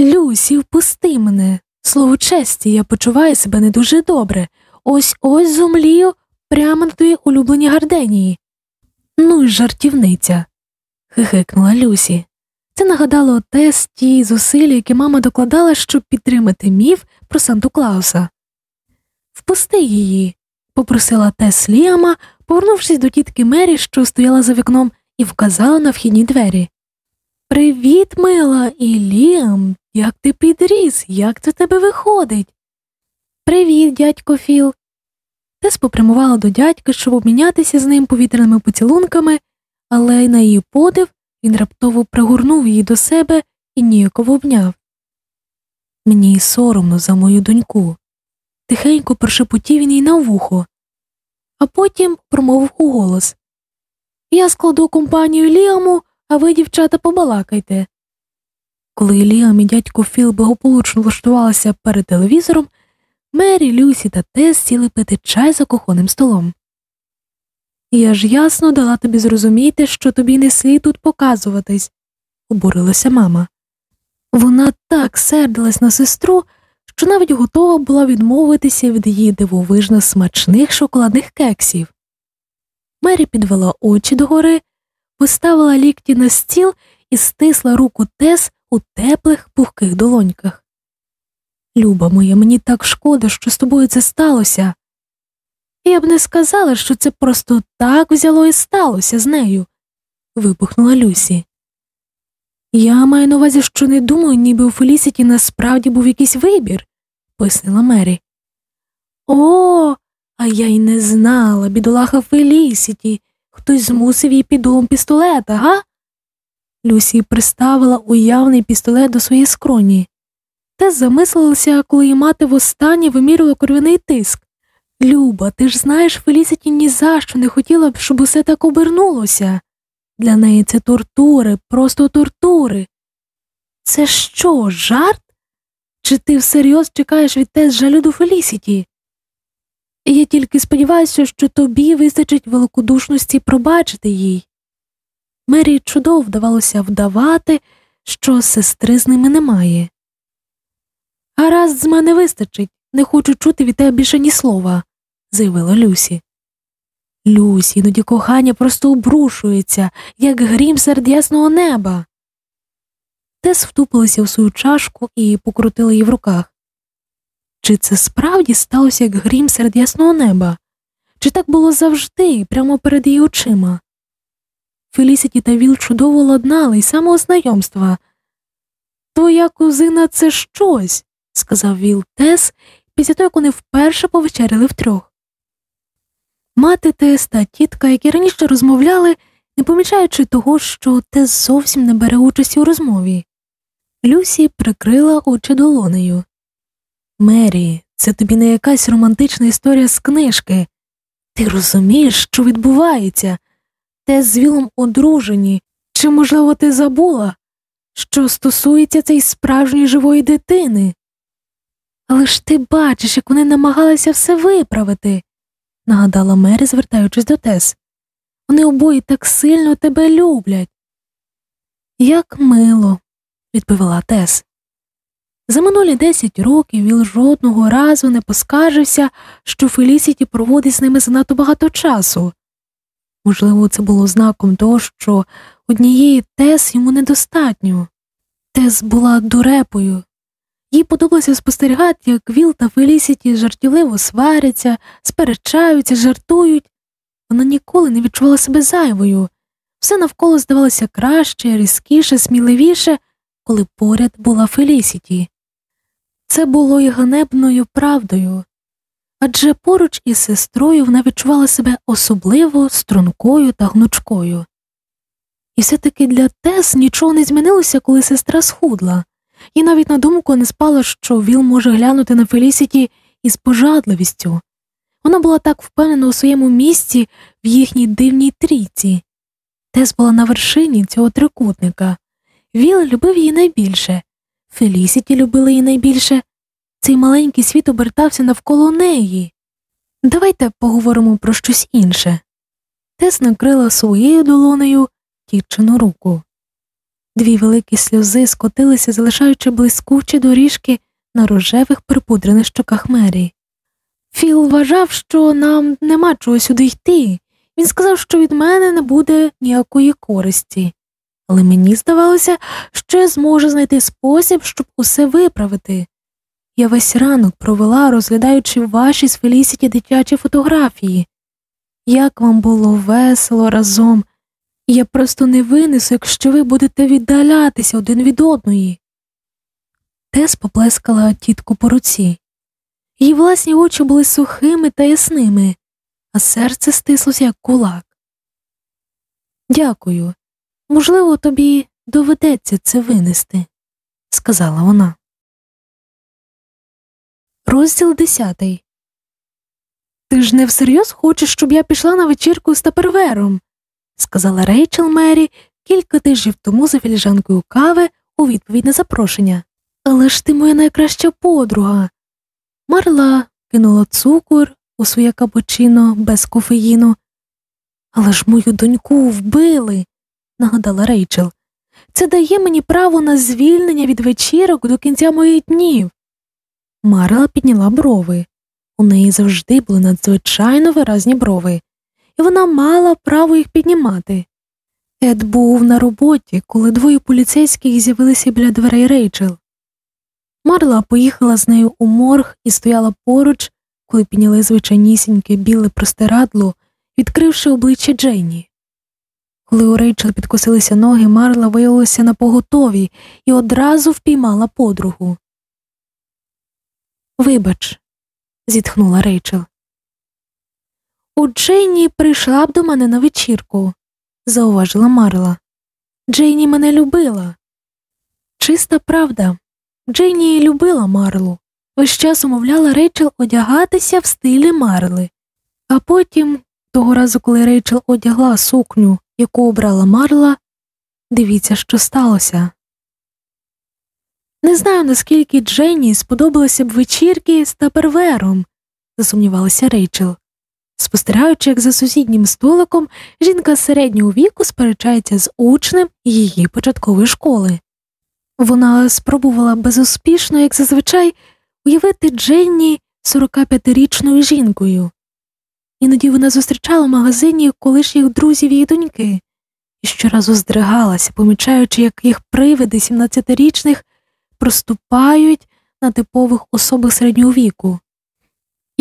Люсі, впусти мене. Слово честі, я почуваю себе не дуже добре. Ось ось зумлію прямо на твої улюблені гарденії. Ну й жартівниця. Хихикнула Люсі. Це нагадало Тес ті зусилля, які мама докладала, щоб підтримати міф про Санту Клауса. Впусти її, попросила Тес Ліама, повернувшись до тітки Мері, що стояла за вікном, і вказала на вхідні двері. Привіт, мила, і Ліам, як ти підріс, як це тебе виходить? Привіт, дядько Філ. Тес попрямувала до дядька, щоб обмінятися з ним повітряними поцілунками, але на її подив він раптово пригорнув її до себе і ніяково обняв. Мені соромно за мою доньку. Тихенько прошепотів він їй на вухо, а потім промовив у голос Я складу компанію Ліаму, а ви, дівчата, побалакайте. Коли Ліам і дядько Філ благополучно влаштувалися перед телевізором, Мері, Люсі та Тес сіли пити чай за кухонним столом. Я ж ясно дала тобі зрозуміти, що тобі не слід тут показуватись, обурилася мама. Вона так сердилась на сестру, що навіть готова була відмовитися від її дивовижно смачних шоколадних кексів. Мері підвела очі догори, поставила лікті на стіл і стисла руку Тес у теплих пухких долоньках. Люба моя, мені так шкода, що з тобою це сталося. Я б не сказала, що це просто так взяло і сталося з нею, вибухнула Люсі. Я маю на увазі, що не думаю, ніби у Фелісіті насправді був якийсь вибір, пояснила Мері. О, а я й не знала, бідолаха Фелісіті. Хтось змусив її підолом пістолета, га? Люсі приставила уявний пістолет до своєї скроні. Те замислилася, коли її мати востаннє вимірювала кров'яний тиск. Люба, ти ж знаєш, Фелісіті ні за що не хотіла б, щоб усе так обернулося. Для неї це тортури, просто тортури. Це що, жарт? Чи ти всерйоз чекаєш від те жалю до Фелісіті? Я тільки сподіваюся, що тобі вистачить великодушності пробачити їй. Мері чудово вдавалося вдавати, що сестри з ними немає. Гаразд з мене вистачить, не хочу чути від тебе більше ні слова, заявила Люсі. Люсі, іноді кохання просто обрушується, як грім серед ясного неба. Тес втупилася в свою чашку і покрутила її в руках. Чи це справді сталося як грім серед ясного неба? Чи так було завжди, прямо перед її очима? Фелісіті та Віл чудово ладнали із самого знайомства. Твоя кузина це щось, сказав Віл Тес, після того, як вони вперше повечеряли втрьох. Мати Тес та тітка, які раніше розмовляли, не помічаючи того, що Тес зовсім не бере участі у розмові. Люсі прикрила очі долонею. Мері, це тобі не якась романтична історія з книжки. Ти розумієш, що відбувається? Те з Вілом одружені, чи, можливо, ти забула, що стосується цієї справжньої живої дитини? Але ж ти бачиш, як вони намагалися все виправити, нагадала Мері, звертаючись до Тес. Вони обоє так сильно тебе люблять. Як мило, відповіла Тес. За минулі десять років Віл жодного разу не поскаржився, що Фелісіті проводить з ними занадто багато часу. Можливо, це було знаком того, що однієї Тес йому недостатньо. Тес була дурепою. Їй подобалося спостерігати, як Віл та Фелісіті жартівливо сваряться, сперечаються, жартують. Вона ніколи не відчувала себе зайвою. Все навколо здавалося краще, різкіше, сміливіше, коли поряд була Фелісіті. Це було й ганебною правдою адже поруч із сестрою вона відчувала себе особливо стрункою та гнучкою. І все таки для Тес нічого не змінилося, коли сестра схудла, і навіть на думку не спало, що Віл може глянути на Фелісіті із пожадливістю. Вона була так впевнена у своєму місці в їхній дивній трійці. Тес була на вершині цього трикутника. Віл любив її найбільше, Фелісіті любила її найбільше, цей маленький світ обертався навколо неї. Давайте поговоримо про щось інше. Тес накрила своєю долонею тітчину руку. Дві великі сльози скотилися, залишаючи блискучі доріжки на рожевих припудрених щоках Мері. Філ вважав, що нам нема чого сюди йти. Він сказав, що від мене не буде ніякої користі, але мені здавалося, що я зможу знайти спосіб, щоб усе виправити. Я весь ранок провела, розглядаючи ваші з Фелісіті дитячі фотографії. Як вам було весело разом, я просто не винесу, якщо ви будете віддалятися один від одної. Тес поплескала тітку по руці. Її власні очі були сухими та ясними, а серце стислося, як кулак. Дякую. Можливо, тобі доведеться це винести, сказала вона. Розділ десятий. Ти ж не всерйоз хочеш, щоб я пішла на вечірку з тапервером, сказала Рейчел Мері кілька тижнів тому за філіжанкою кави у відповідь на запрошення. Але ж ти моя найкраща подруга. Марла кинула цукор у своє капучино без кофеїну. Але ж мою доньку вбили, нагадала Рейчел. Це дає мені право на звільнення від вечірок до кінця моїх днів. Марла підняла брови. У неї завжди були надзвичайно виразні брови, і вона мала право їх піднімати. Ед був на роботі, коли двоє поліцейських з'явилися біля дверей Рейчел. Марла поїхала з нею у морг і стояла поруч, коли підняли звичайнісіньке біле простирадло, відкривши обличчя Дженні. Коли у Рейчел підкосилися ноги, Марла виявилася на поготові і одразу впіймала подругу. Вибач, зітхнула Рейчел. У Джейні прийшла б до мене на вечірку, зауважила Марла. Джейні мене любила. Чиста правда. Джейні любила Марлу. Весь час умовляла Рейчел одягатися в стилі Марли. А потім, того разу, коли Рейчел одягла сукню, яку обрала Марла, дивіться, що сталося. Не знаю, наскільки Дженні сподобалися б вечірки з тапервером, засумнівалася Рейчел. Спостерігаючи, як за сусіднім столиком жінка середнього віку сперечається з учнем її початкової школи. Вона спробувала безуспішно, як зазвичай, уявити Дженні 45-річною жінкою. Іноді вона зустрічала в магазині колишніх друзів її доньки і щоразу здригалася, помічаючи, як їх привиди 17-річних проступають на типових особах середнього віку.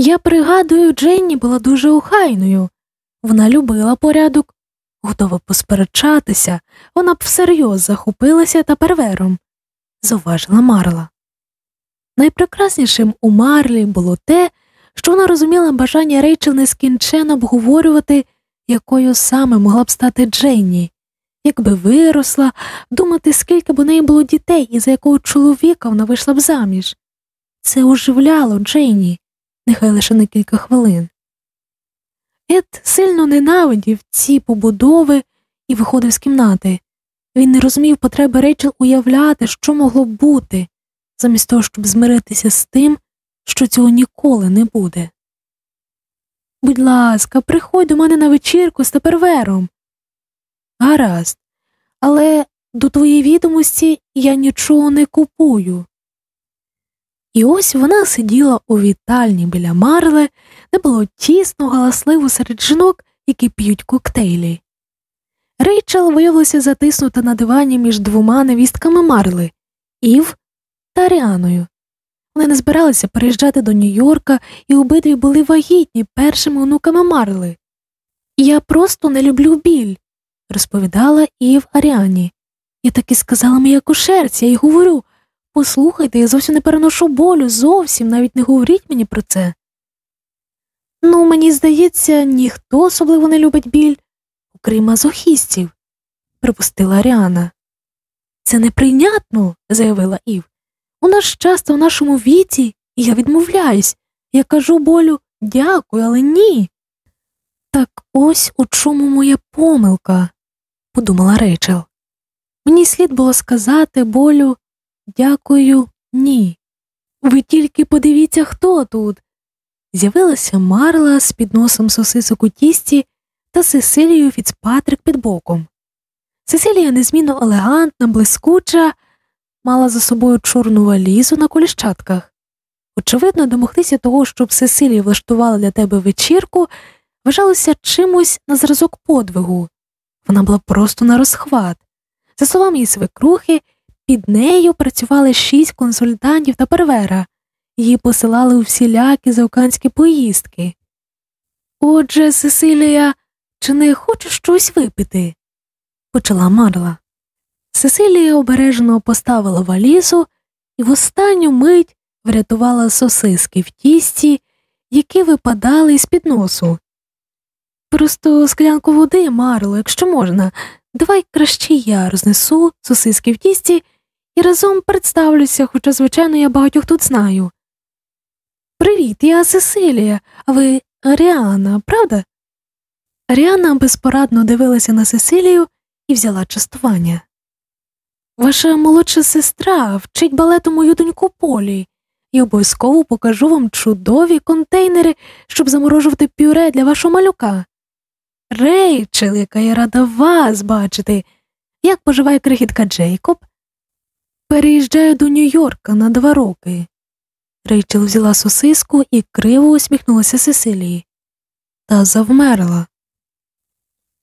Я пригадую, Дженні була дуже охайною. Вона любила порядок, готова посперечатися, вона б всерйоз захопилася та первером, зауважила Марла. Найпрекраснішим у Марлі було те, що вона розуміла бажання Рейчел нескінченно обговорювати якою саме могла б стати Дженні, якби виросла, думати, скільки б у неї було дітей і за якого чоловіка вона вийшла б заміж. Це оживляло Дженні, нехай лише на кілька хвилин. Ед сильно ненавидів ці побудови і виходив з кімнати. Він не розумів потреби Рейчел уявляти, що могло б бути, замість того, щоб змиритися з тим, що цього ніколи не буде. Будь ласка, приходь до мене на вечірку з тепервером. Гаразд, але до твоєї відомості я нічого не купую. І ось вона сиділа у вітальні біля Марле, де було тісно, галасливо серед жінок, які п'ють коктейлі. Рейчел виявилася затиснута на дивані між двома невістками Марли Ів та Ріаною. Вони не збиралися переїжджати до Нью-Йорка і обидві були вагітні першими онуками Марли. Я просто не люблю біль, розповідала Ів Аріані. Я так і сказала моїй акушерці, я й говорю послухайте, я зовсім не переношу болю, зовсім навіть не говоріть мені про це. Ну, мені здається, ніхто особливо не любить біль, окрім мазохістів, припустила Аріана. Це неприйнятно, заявила Ів. У нас часто в нашому віці, і я відмовляюсь, я кажу болю дякую, але ні. Так ось у чому моя помилка, подумала Рейчел. Мені слід було сказати болю дякую, ні. Ви тільки подивіться, хто тут. З'явилася Марла з підносом сосисок у тісті та Сесилією Фіцпатрик під боком. Сесилія незмінно елегантна, блискуча мала за собою чорну валізу на коліщатках. Очевидно, домогтися того, щоб Сесилія влаштувала для тебе вечірку, вважалося чимось на зразок подвигу. Вона була просто на розхват. За словами її свекрухи, під нею працювали шість консультантів та первера, її посилали у всілякі зауканські поїздки. Отже, Сесилія, чи не хочеш щось випити? почала Марла. Сесилія обережно поставила валізу і в останню мить врятувала сосиски в тісті, які випадали із під носу. Просто склянку води, Марло, якщо можна, давай краще я рознесу сосиски в тісті і разом представлюся, хоча, звичайно, я багатьох тут знаю. Привіт, я Сесилія, а ви Аріана, правда? Аріана безпорадно дивилася на Сесилію і взяла частування. Ваша молодша сестра вчить балету мою доньку Полі, і обов'язково покажу вам чудові контейнери, щоб заморожувати пюре для вашого малюка. Рейчел, яка я рада вас бачити, як поживає крихітка Джейкоб? Переїжджаю до Нью-Йорка на два роки. Рейчел взяла сосиску і криво усміхнулася Сесилії. Та завмерла.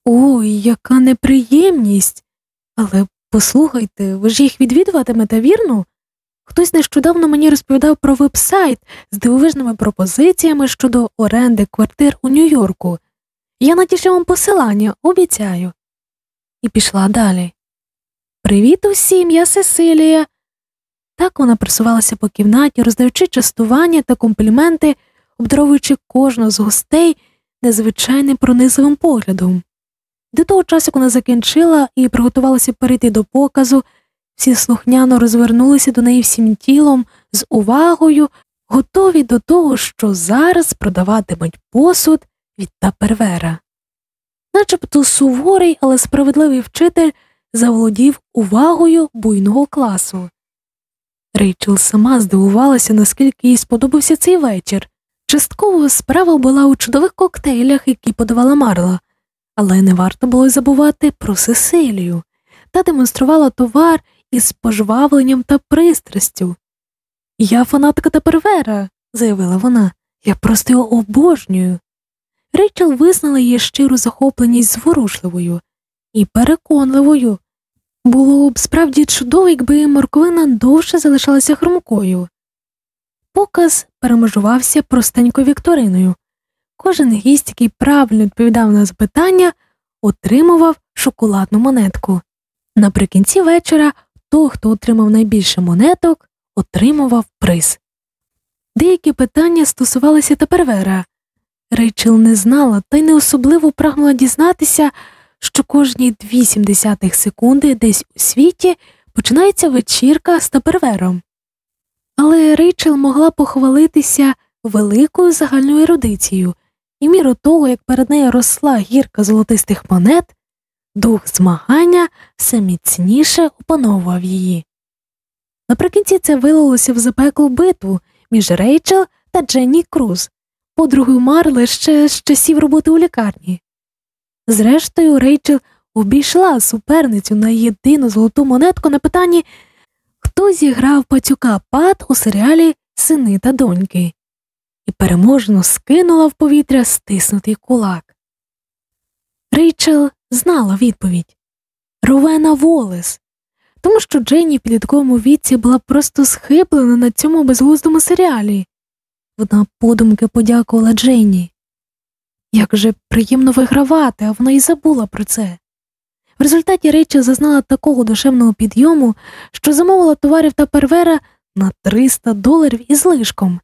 Ой, яка неприємність. Але послухайте, ви ж їх відвідуватимете, вірно? Хтось нещодавно мені розповідав про веб-сайт з дивовижними пропозиціями щодо оренди квартир у Нью-Йорку. Я надішлю вам посилання, обіцяю. І пішла далі. Привіт усім, я Сесилія. Так вона просувалася по кімнаті, роздаючи частування та компліменти, обдаровуючи кожного з гостей незвичайним пронизливим поглядом. До того часу, як вона закінчила і приготувалася перейти до показу, всі слухняно розвернулися до неї всім тілом, з увагою, готові до того, що зараз продаватимуть посуд від тапервера. Начебто суворий, але справедливий вчитель заволодів увагою буйного класу. Рейчел сама здивувалася, наскільки їй сподобався цей вечір. Частково справа була у чудових коктейлях, які подавала Марла, але не варто було й забувати про Сесилію та демонструвала товар із пожвавленням та пристрастю. Я фанатка Тапервера, заявила вона, я просто його обожнюю. Рейчел визнала її щиру захопленість зворушливою і переконливою. Було б справді чудово, якби морковина довше залишалася хрумкою. Показ перемежувався простенькою вікториною. Кожен гість, який правильно відповідав на запитання, отримував шоколадну монетку. Наприкінці вечора той, хто отримав найбільше монеток, отримував приз. Деякі питання стосувалися Тапервера, Рейчел не знала та й не особливо прагнула дізнатися, що кожні 2,7 секунди десь у світі починається вечірка з тапервером. Але Рейчел могла похвалитися великою загальною ерудицією, і міру того, як перед нею росла гірка золотистих монет, дух змагання все міцніше опановував її. Наприкінці це вилилося в запеклу битву між Рейчел та Дженні Круз, подругою Марли ще з часів роботи у лікарні. Зрештою, Рейчел обійшла суперницю на єдину золоту монетку на питанні, хто зіграв пацюка Пат у серіалі Сини та доньки, і переможно скинула в повітря стиснутий кулак. Рейчел знала відповідь Ровена Волес, тому що Дженні в підлітковому віці була просто схиблена на цьому безглуздому серіалі. Вона подумки подякувала Дженні. Як же приємно вигравати, а вона й забула про це. В результаті Рейчел зазнала такого душевного підйому, що замовила товарів та первера на 300 доларів із лишком.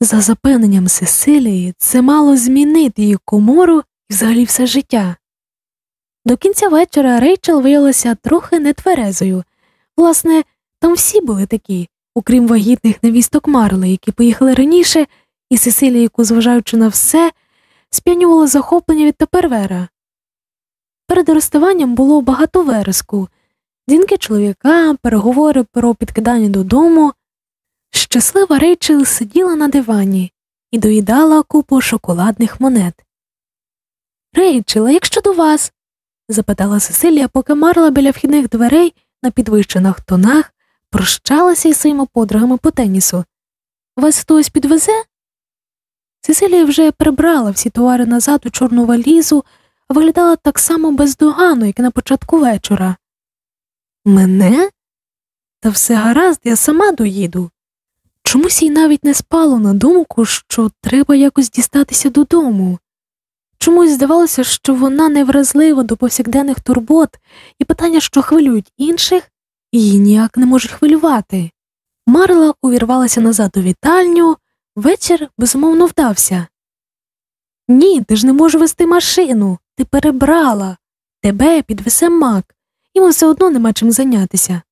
За запевненням Сесилії, це мало змінити її комору і взагалі все життя. До кінця вечора Рейчел виявилася трохи нетверезою. Власне, там всі були такі, окрім вагітних невісток Марли, які поїхали раніше, і Сесилія, яку, зважаючи на все, сп'янювало захоплення від тапервера. Перед розставанням було багато вереску, дзвінки чоловіка, переговори про підкидання додому. Щаслива Рейчел сиділа на дивані і доїдала купу шоколадних монет. Рейчел, а як щодо вас? запитала Сесилія, поки марла біля вхідних дверей на підвищених тонах прощалася із своїми подругами по тенісу. Вас хтось підвезе? Сесилія вже прибрала всі товари назад у чорну валізу, а виглядала так само бездоганно, як на початку вечора. Мене? Та все гаразд, я сама доїду. Чомусь їй навіть не спало на думку, що треба якось дістатися додому. Чомусь здавалося, що вона невразлива до повсякденних турбот, і питання, що хвилюють інших, її ніяк не можуть хвилювати. Марла увірвалася назад у вітальню, вечір безумовно вдався. Ні, ти ж не можеш вести машину, ти перебрала, тебе підвесе мак, йому все одно нема чим зайнятися.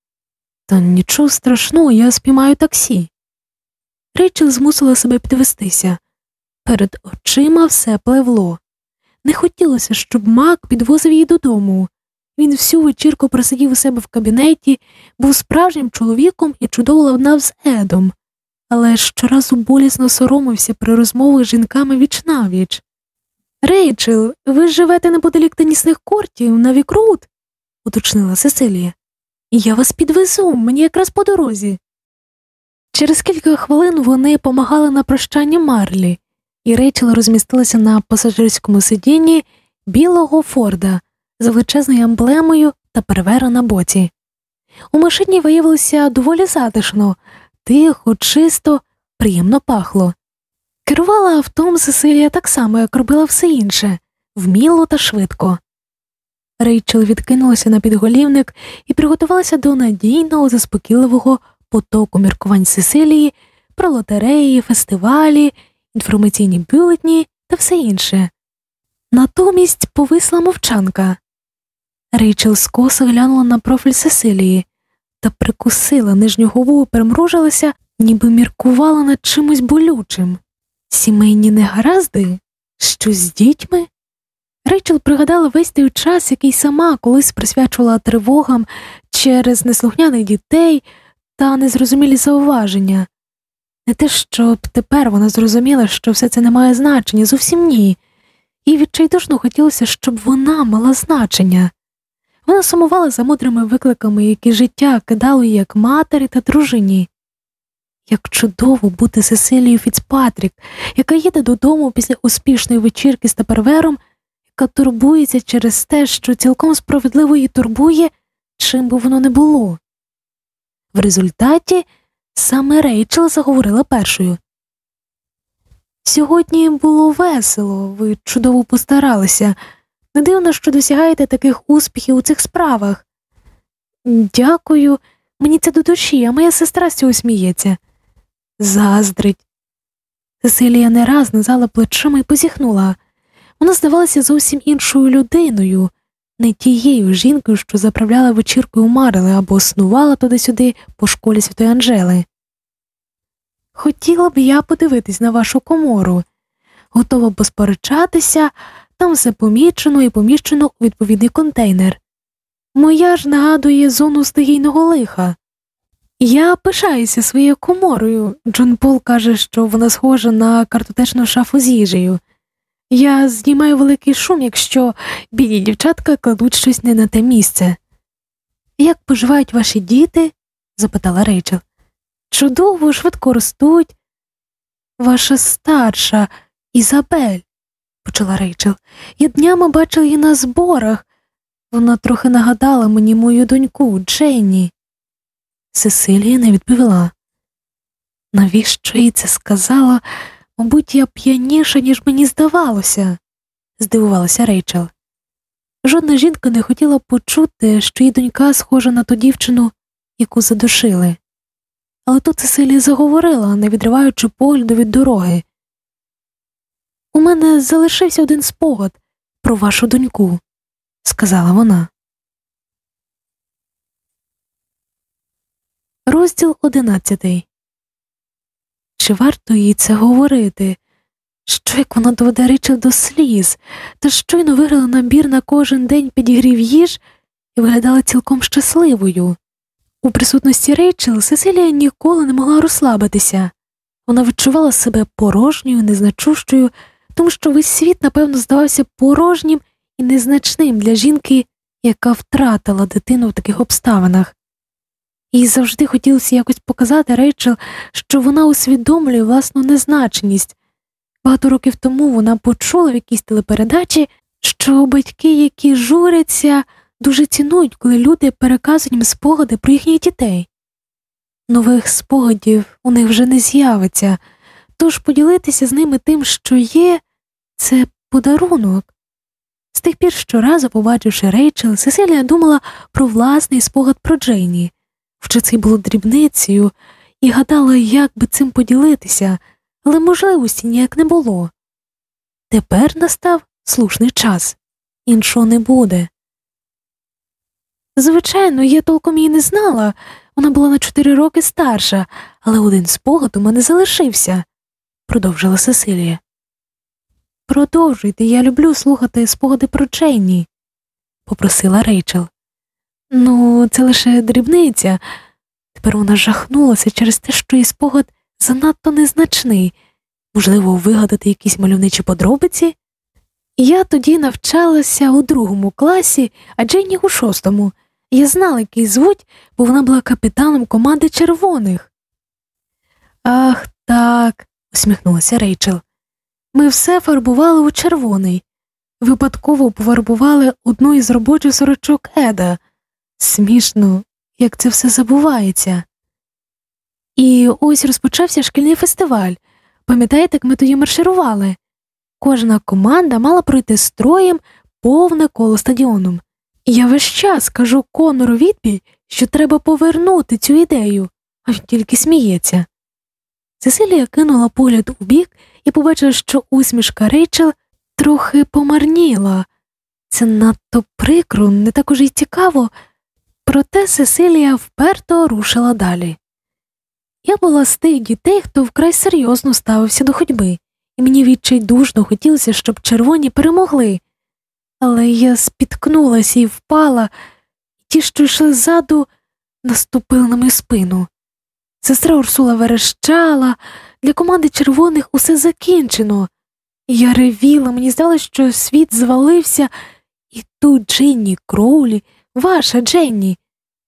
Та нічого страшного, я спіймаю таксі. Рейчел змусила себе підвестися. Перед очима все пливло. Не хотілося, щоб мак підвозив її додому. Він всю вечірку просидів у себе в кабінеті, був справжнім чоловіком і чудово ладнав з Едом, але щоразу болісно соромився при розмовах з жінками віч навіч. Рейчел, ви живете неподалік тенісних кортів на Вікрут, уточнила Сесилія. Я вас підвезу, мені якраз по дорозі. Через кілька хвилин вони помагали на прощання Марлі, і Рейчел розмістилася на пасажирському сидінні білого Форда з величезною емблемою та перевера на боці. У машині виявилося доволі затишно, тихо, чисто, приємно пахло. Керувала автом Сесилія так само, як робила все інше вміло та швидко. Рейчел відкинулася на підголівник і приготувалася до надійного, заспокійливого потоку міркувань Сесилії про лотереї, фестивалі, інформаційні бюлетні та все інше. Натомість повисла мовчанка. Рейчел скоса глянула на профіль Сесилії та прикусила нижню губу, перемружилася, ніби міркувала над чимось болючим. Сімейні негаразди? Щось з дітьми? Рейчел пригадала весь той час, який сама колись присвячувала тривогам через неслухняних дітей та незрозумілі зауваження. Не те, щоб тепер вона зрозуміла, що все це не має значення, зовсім ні, їй відчайдушно хотілося, щоб вона мала значення. Вона сумувала за мудрими викликами, які життя кидало як матері та дружині. Як чудово бути Сесилією Фіцпатрік, яка їде додому після успішної вечірки з тапервером, яка турбується через те, що цілком справедливо її турбує, чим би воно не було. В результаті саме Рейчел заговорила першою. Сьогодні було весело, ви чудово постаралися. Не дивно, що досягаєте таких успіхів у цих справах. Дякую, мені це до душі, а моя сестра з цього сміється. Заздрить. Сесилія не раз назала плечима і позіхнула. Вона здавалася зовсім іншою людиною, не тією жінкою, що заправляла вечіркою Марили або снувала туди-сюди по школі Святої Анжели. Хотіла б я подивитись на вашу комору, готова посперечатися, там все помічено і поміщено у відповідний контейнер. Моя ж нагадує зону стихійного лиха. Я пишаюся своєю коморою. Джон Пол каже, що вона схожа на картотечну шафу з їжею. Я знімаю великий шум, якщо бідні дівчатка кладуть щось не на те місце. Як поживають ваші діти? запитала Рейчел. Чудово, швидко ростуть. Ваша старша Ізабель, почала Рейчел. Я днями бачила її на зборах. Вона трохи нагадала мені мою доньку Дженні. Сесилія не відповіла. Навіщо їй це сказала? Мабуть, я п'яніша, ніж мені здавалося, здивувалася Рейчел. Жодна жінка не хотіла почути, що її донька схожа на ту дівчину, яку задушили. Але тут Сесилія заговорила, не відриваючи погляду від дороги. У мене залишився один спогад про вашу доньку, сказала вона. Розділ одинадцятий. Чи варто їй це говорити? Що як вона доведе Ричард до сліз, та щойно виграла набір на кожен день підігрів їж і виглядала цілком щасливою. У присутності Рейчел Сесилія ніколи не могла розслабитися. Вона відчувала себе порожньою, незначущою, тому що весь світ, напевно, здавався порожнім і незначним для жінки, яка втратила дитину в таких обставинах. Їй завжди хотілося якось показати Рейчел, що вона усвідомлює власну незначність. Багато років тому вона почула в якійсь телепередачі, що батьки, які журяться, дуже цінують, коли люди переказують їм спогади про їхніх дітей. Нових спогадів у них вже не з'явиться, тож поділитися з ними тим, що є, це подарунок. З тих пір щоразу, побачивши Рейчел, Сесилія думала про власний спогад про Джейні що це було дрібницею, і гадала, як би цим поділитися, але можливості ніяк не було. Тепер настав слушний час, іншого не буде. Звичайно, я толком її не знала, вона була на чотири роки старша, але один спогад у мене залишився, продовжила Сесилія. Продовжуйте, я люблю слухати спогади про Джейні», – попросила Рейчел. Ну, це лише дрібниця. Тепер вона жахнулася через те, що її спогад занадто незначний, можливо, вигадати якісь мальовничі подробиці. Я тоді навчалася у другому класі, а Дженні у шостому. Я знала, який звуть, бо вона була капітаном команди червоних. Ах, так, усміхнулася Рейчел. Ми все фарбували у червоний. Випадково пофарбували одну із робочих сорочок Еда. Смішно, як це все забувається. І ось розпочався шкільний фестиваль. Пам'ятаєте, як ми тоді марширували? Кожна команда мала пройти строєм повне коло стадіоном. І я весь час кажу Конору відбій, що треба повернути цю ідею, а він тільки сміється. Цесилія кинула погляд у бік і побачила, що усмішка Рейчел трохи помарніла. Це надто прикро, не так уже й цікаво. Проте Сесилія вперто рушила далі. Я була з тих дітей, хто вкрай серйозно ставився до ходьби, і мені відчайдушно хотілося, щоб червоні перемогли. Але я спіткнулася і впала, і ті, що йшли ззаду, наступили на мою спину. Сестра Урсула верещала, для команди червоних усе закінчено. Я ревіла, мені здалося, що світ звалився, і тут Дженні Кроулі, ваша Дженні,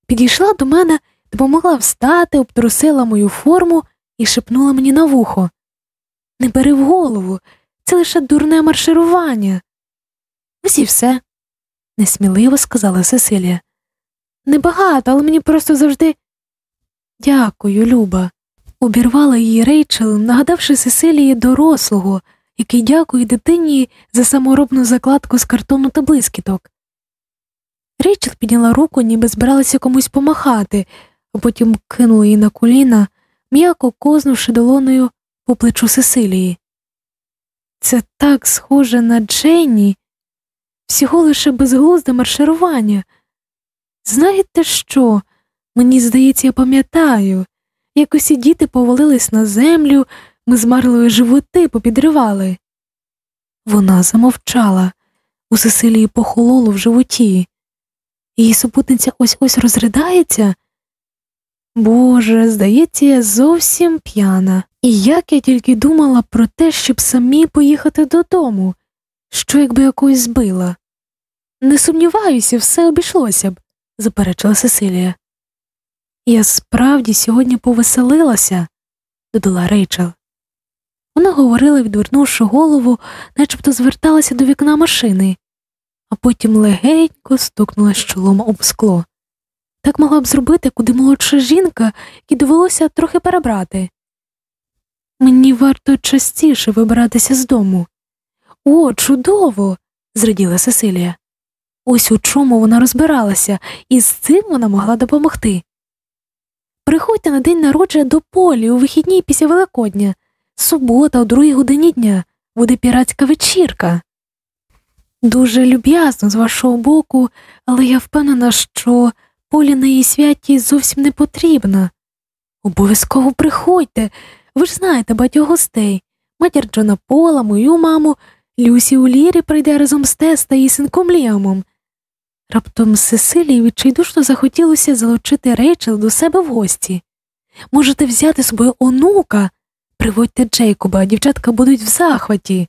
підійшла до мене, допомогла встати, обтрусила мою форму і шепнула мені на вухо. Не бери в голову, це лише дурне марширування. Ось і все, несміливо сказала Сесилія. Небагато, але мені просто завжди. Дякую, Люба, обірвала її Рейчел, нагадавши Сесилії дорослого, який дякує дитині за саморобну закладку з картону та блискіток. Рейчел підняла руку, ніби збиралася комусь помахати, а потім кинула її на коліна, м'яко кознувши долоною по плечу Сесилії. Це так схоже на Дженні, всього лише безглузде марширування. Знаєте що? Мені здається, я пам'ятаю, як усі діти повалились на землю, ми з Марлою животи попідривали. Вона замовчала, у Сесилії похололо в животі. Її супутниця ось ось розридається. Боже, здається, я зовсім п'яна. І як я тільки думала про те, щоб самі поїхати додому, що якби якось збила. Не сумніваюся, все обійшлося б, заперечила Сесилія. Я справді сьогодні повеселилася, додала Рейчел. Вона говорила, відвернувши голову, начебто зверталася до вікна машини, а потім легенько стукнула з чолом об скло. Так могла б зробити куди молодша жінка, і довелося трохи перебрати. Мені варто частіше вибиратися з дому. О, чудово! зраділа Сесилія. Ось у чому вона розбиралася, і з цим вона могла допомогти. Приходьте на день народження до полі у вихідні після Великодня, субота, о другій годині дня, буде піратська вечірка. Дуже люб'язно з вашого боку, але я впевнена, що полі на її святі зовсім не потрібна. Обов'язково приходьте, ви ж знаєте багатьох гостей матір Джона Пола, мою маму, Люсі Улірі прийде разом з Тес та її синком Ліамом. Раптом Сесилії відчайдушно захотілося залучити Рейчел до себе в гості. Можете взяти собою онука, приводьте Джейкоба, дівчатка будуть в захваті.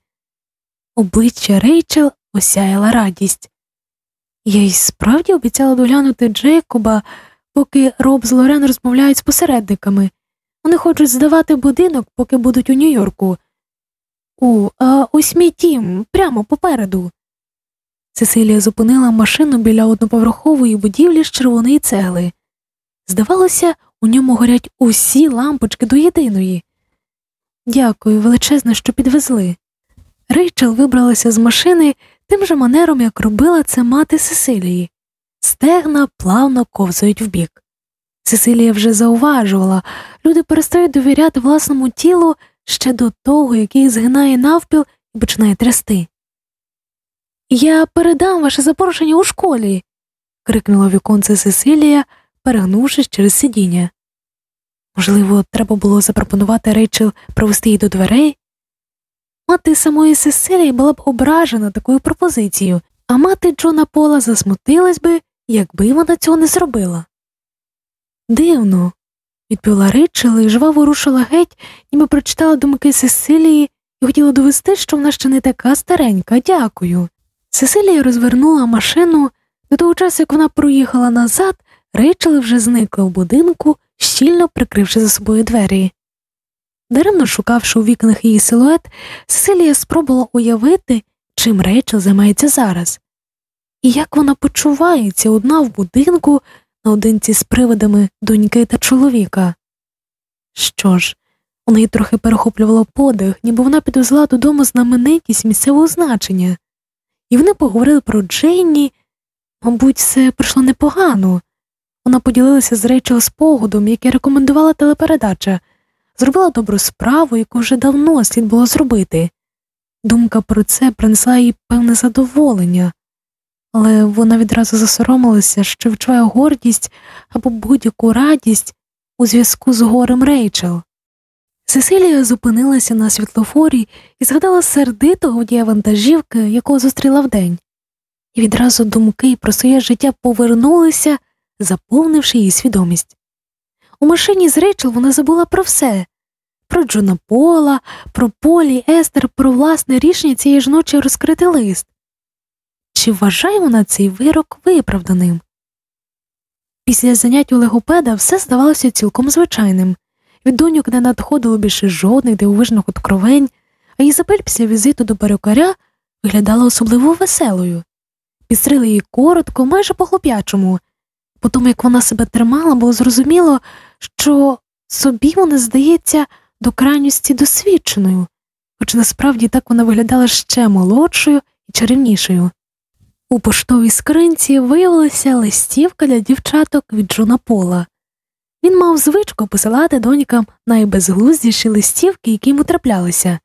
Обличчя Рейчел осяяла радість. Я й справді обіцяла доглянути Джейкоба, поки Роб з Лорен розмовляють з посередниками. Вони хочуть здавати будинок, поки будуть у Нью-Йорку. О, а ось мій тім, прямо попереду. Цесилія зупинила машину біля одноповерхової будівлі з червоної цегли. Здавалося, у ньому горять усі лампочки до єдиної. Дякую, величезне, що підвезли. Рейчел вибралася з машини тим же манером, як робила це мати Сесилії. Стегна плавно ковзають вбік. Сесилія вже зауважувала люди перестають довіряти власному тілу ще до того, який згинає навпіл і починає трясти. Я передам ваше запрошення у школі. крикнула віконце Сесилія, перегнувшись через сидіння. Можливо, треба було запропонувати Рейчел провести її до дверей. Мати самої Сесилії була б ображена такою пропозицією, а мати Джона Пола засмутилась би, якби вона цього не зробила. Дивно, відповіла Рейчел і жваво рушила геть, ніби прочитала думки Сесилії і хотіла довести, що вона ще не така старенька, дякую. Сесилія розвернула машину до того часу, як вона проїхала назад, Рейчел вже зникла в будинку, щільно прикривши за собою двері. Даремно шукавши у вікнах її силует, Сесилія спробувала уявити, чим Рейчел займається зараз, і як вона почувається одна в будинку наодинці з привидами доньки та чоловіка. Що ж, у неї трохи перехоплювало подих, ніби вона підвезла додому знаменитість місцевого значення, і вони поговорили про Джейні, мабуть, все пройшло непогано. Вона поділилася з Рейчел спогадом, який рекомендувала телепередача, зробила добру справу, яку вже давно слід було зробити. Думка про це принесла їй певне задоволення, але вона відразу засоромилася, що відчуває гордість або будь-яку радість у зв'язку з горем Рейчел. Сесилія зупинилася на світлофорі і згадала сердитого водія вантажівки, якого зустріла вдень, і відразу думки про своє життя повернулися, заповнивши її свідомість. У машині з Рейчел вона забула про все про Джона Пола, про Полі, Естер, про власне рішення цієї ж ночі розкрити лист. Чи вважає вона цей вирок виправданим? Після занять у легопеда все здавалося цілком звичайним. Від доньок не надходило більше жодних дивовижних откровень, а Ізабель після візиту до перукаря виглядала особливо веселою. Підстрили її коротко, майже по хлоп'ячому. По тому, як вона себе тримала, було зрозуміло, що собі вона здається до крайності досвідченою, хоч насправді так вона виглядала ще молодшою і чарівнішою. У поштовій скринці виявилася листівка для дівчаток від Джона Пола. Він мав звичку посилати донькам найбезглуздіші листівки, які йому траплялися.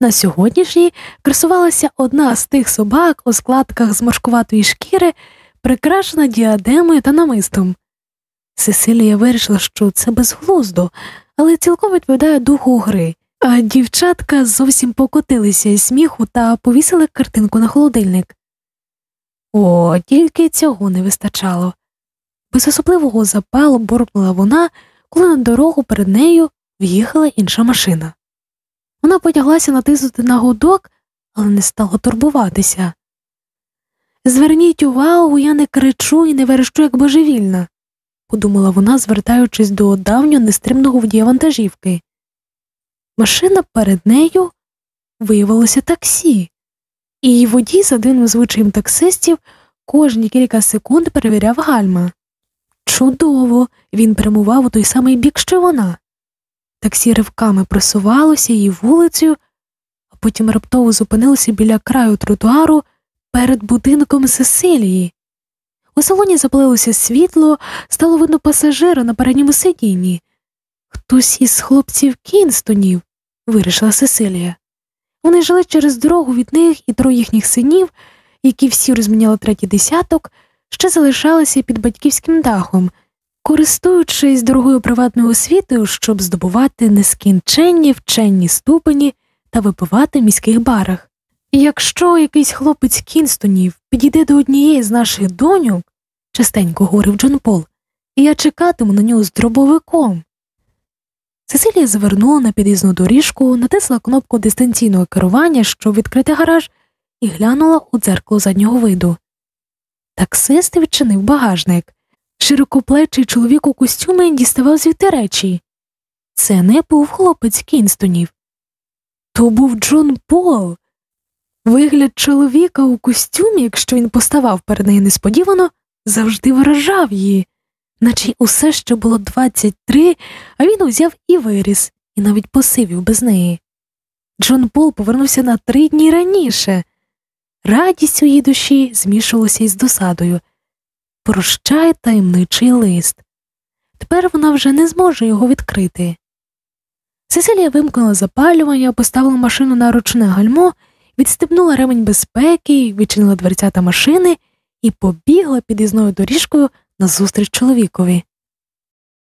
На сьогоднішній красувалася одна з тих собак у складках з моршкуватої шкіри, прикрашена діадемою та намистом. Сесилія вирішила, що це безглуздо, але цілком відповідає духу гри, а дівчатка зовсім покотилися із сміху та повісили картинку на холодильник. О, тільки цього не вистачало. Без особливого запалу буркнула вона, коли на дорогу перед нею в'їхала інша машина. Вона потяглася натиснути на гудок, але не стала турбуватися. Зверніть увагу, я не кричу і не верещу, як божевільна, подумала вона, звертаючись до давнього нестримного водія вантажівки. Машина перед нею виявилося таксі, і її водій, за дивним звичаєм таксистів, кожні кілька секунд перевіряв гальма. Чудово, він прямував у той самий бік, що вона. Таксі ривками просувалося її вулицею, а потім раптово зупинилося біля краю тротуару перед будинком Сесилії. У салоні запалилося світло, стало видно пасажира на передньому сидінні. Хтось із хлопців Кінстонів, вирішила Сесилія. Вони жили через дорогу від них і троє їхніх синів, які всі розміняли третій десяток, ще залишалися під батьківським дахом, користуючись дорогою приватною освітою, щоб здобувати нескінченні вченні ступені та випивати в міських барах. І якщо якийсь хлопець Кінстонів підійде до однієї з наших доньок, частенько говорив Джон Пол, і я чекатиму на нього з дробовиком. Сесилія завернула на під'їзну доріжку, натисла кнопку дистанційного керування, щоб відкрити гараж, і глянула у дзеркало заднього виду. Таксист відчинив багажник. Широкоплечий чоловік у костюмі діставав звідти речі. Це не був хлопець Кінстонів. То був Джон Пол. Вигляд чоловіка у костюмі, якщо він поставав перед нею несподівано, завжди вражав її, наче усе ще було 23, а він узяв і виріс, і навіть посивів без неї. Джон Пол повернувся на три дні раніше. Радість у її душі змішувалася із досадою. Прощай таємничий лист. Тепер вона вже не зможе його відкрити. Сесилія вимкнула запалювання, поставила машину на ручне гальмо, відстебнула ремень безпеки, відчинила дверцята машини і побігла під'їзною доріжкою назустріч чоловікові.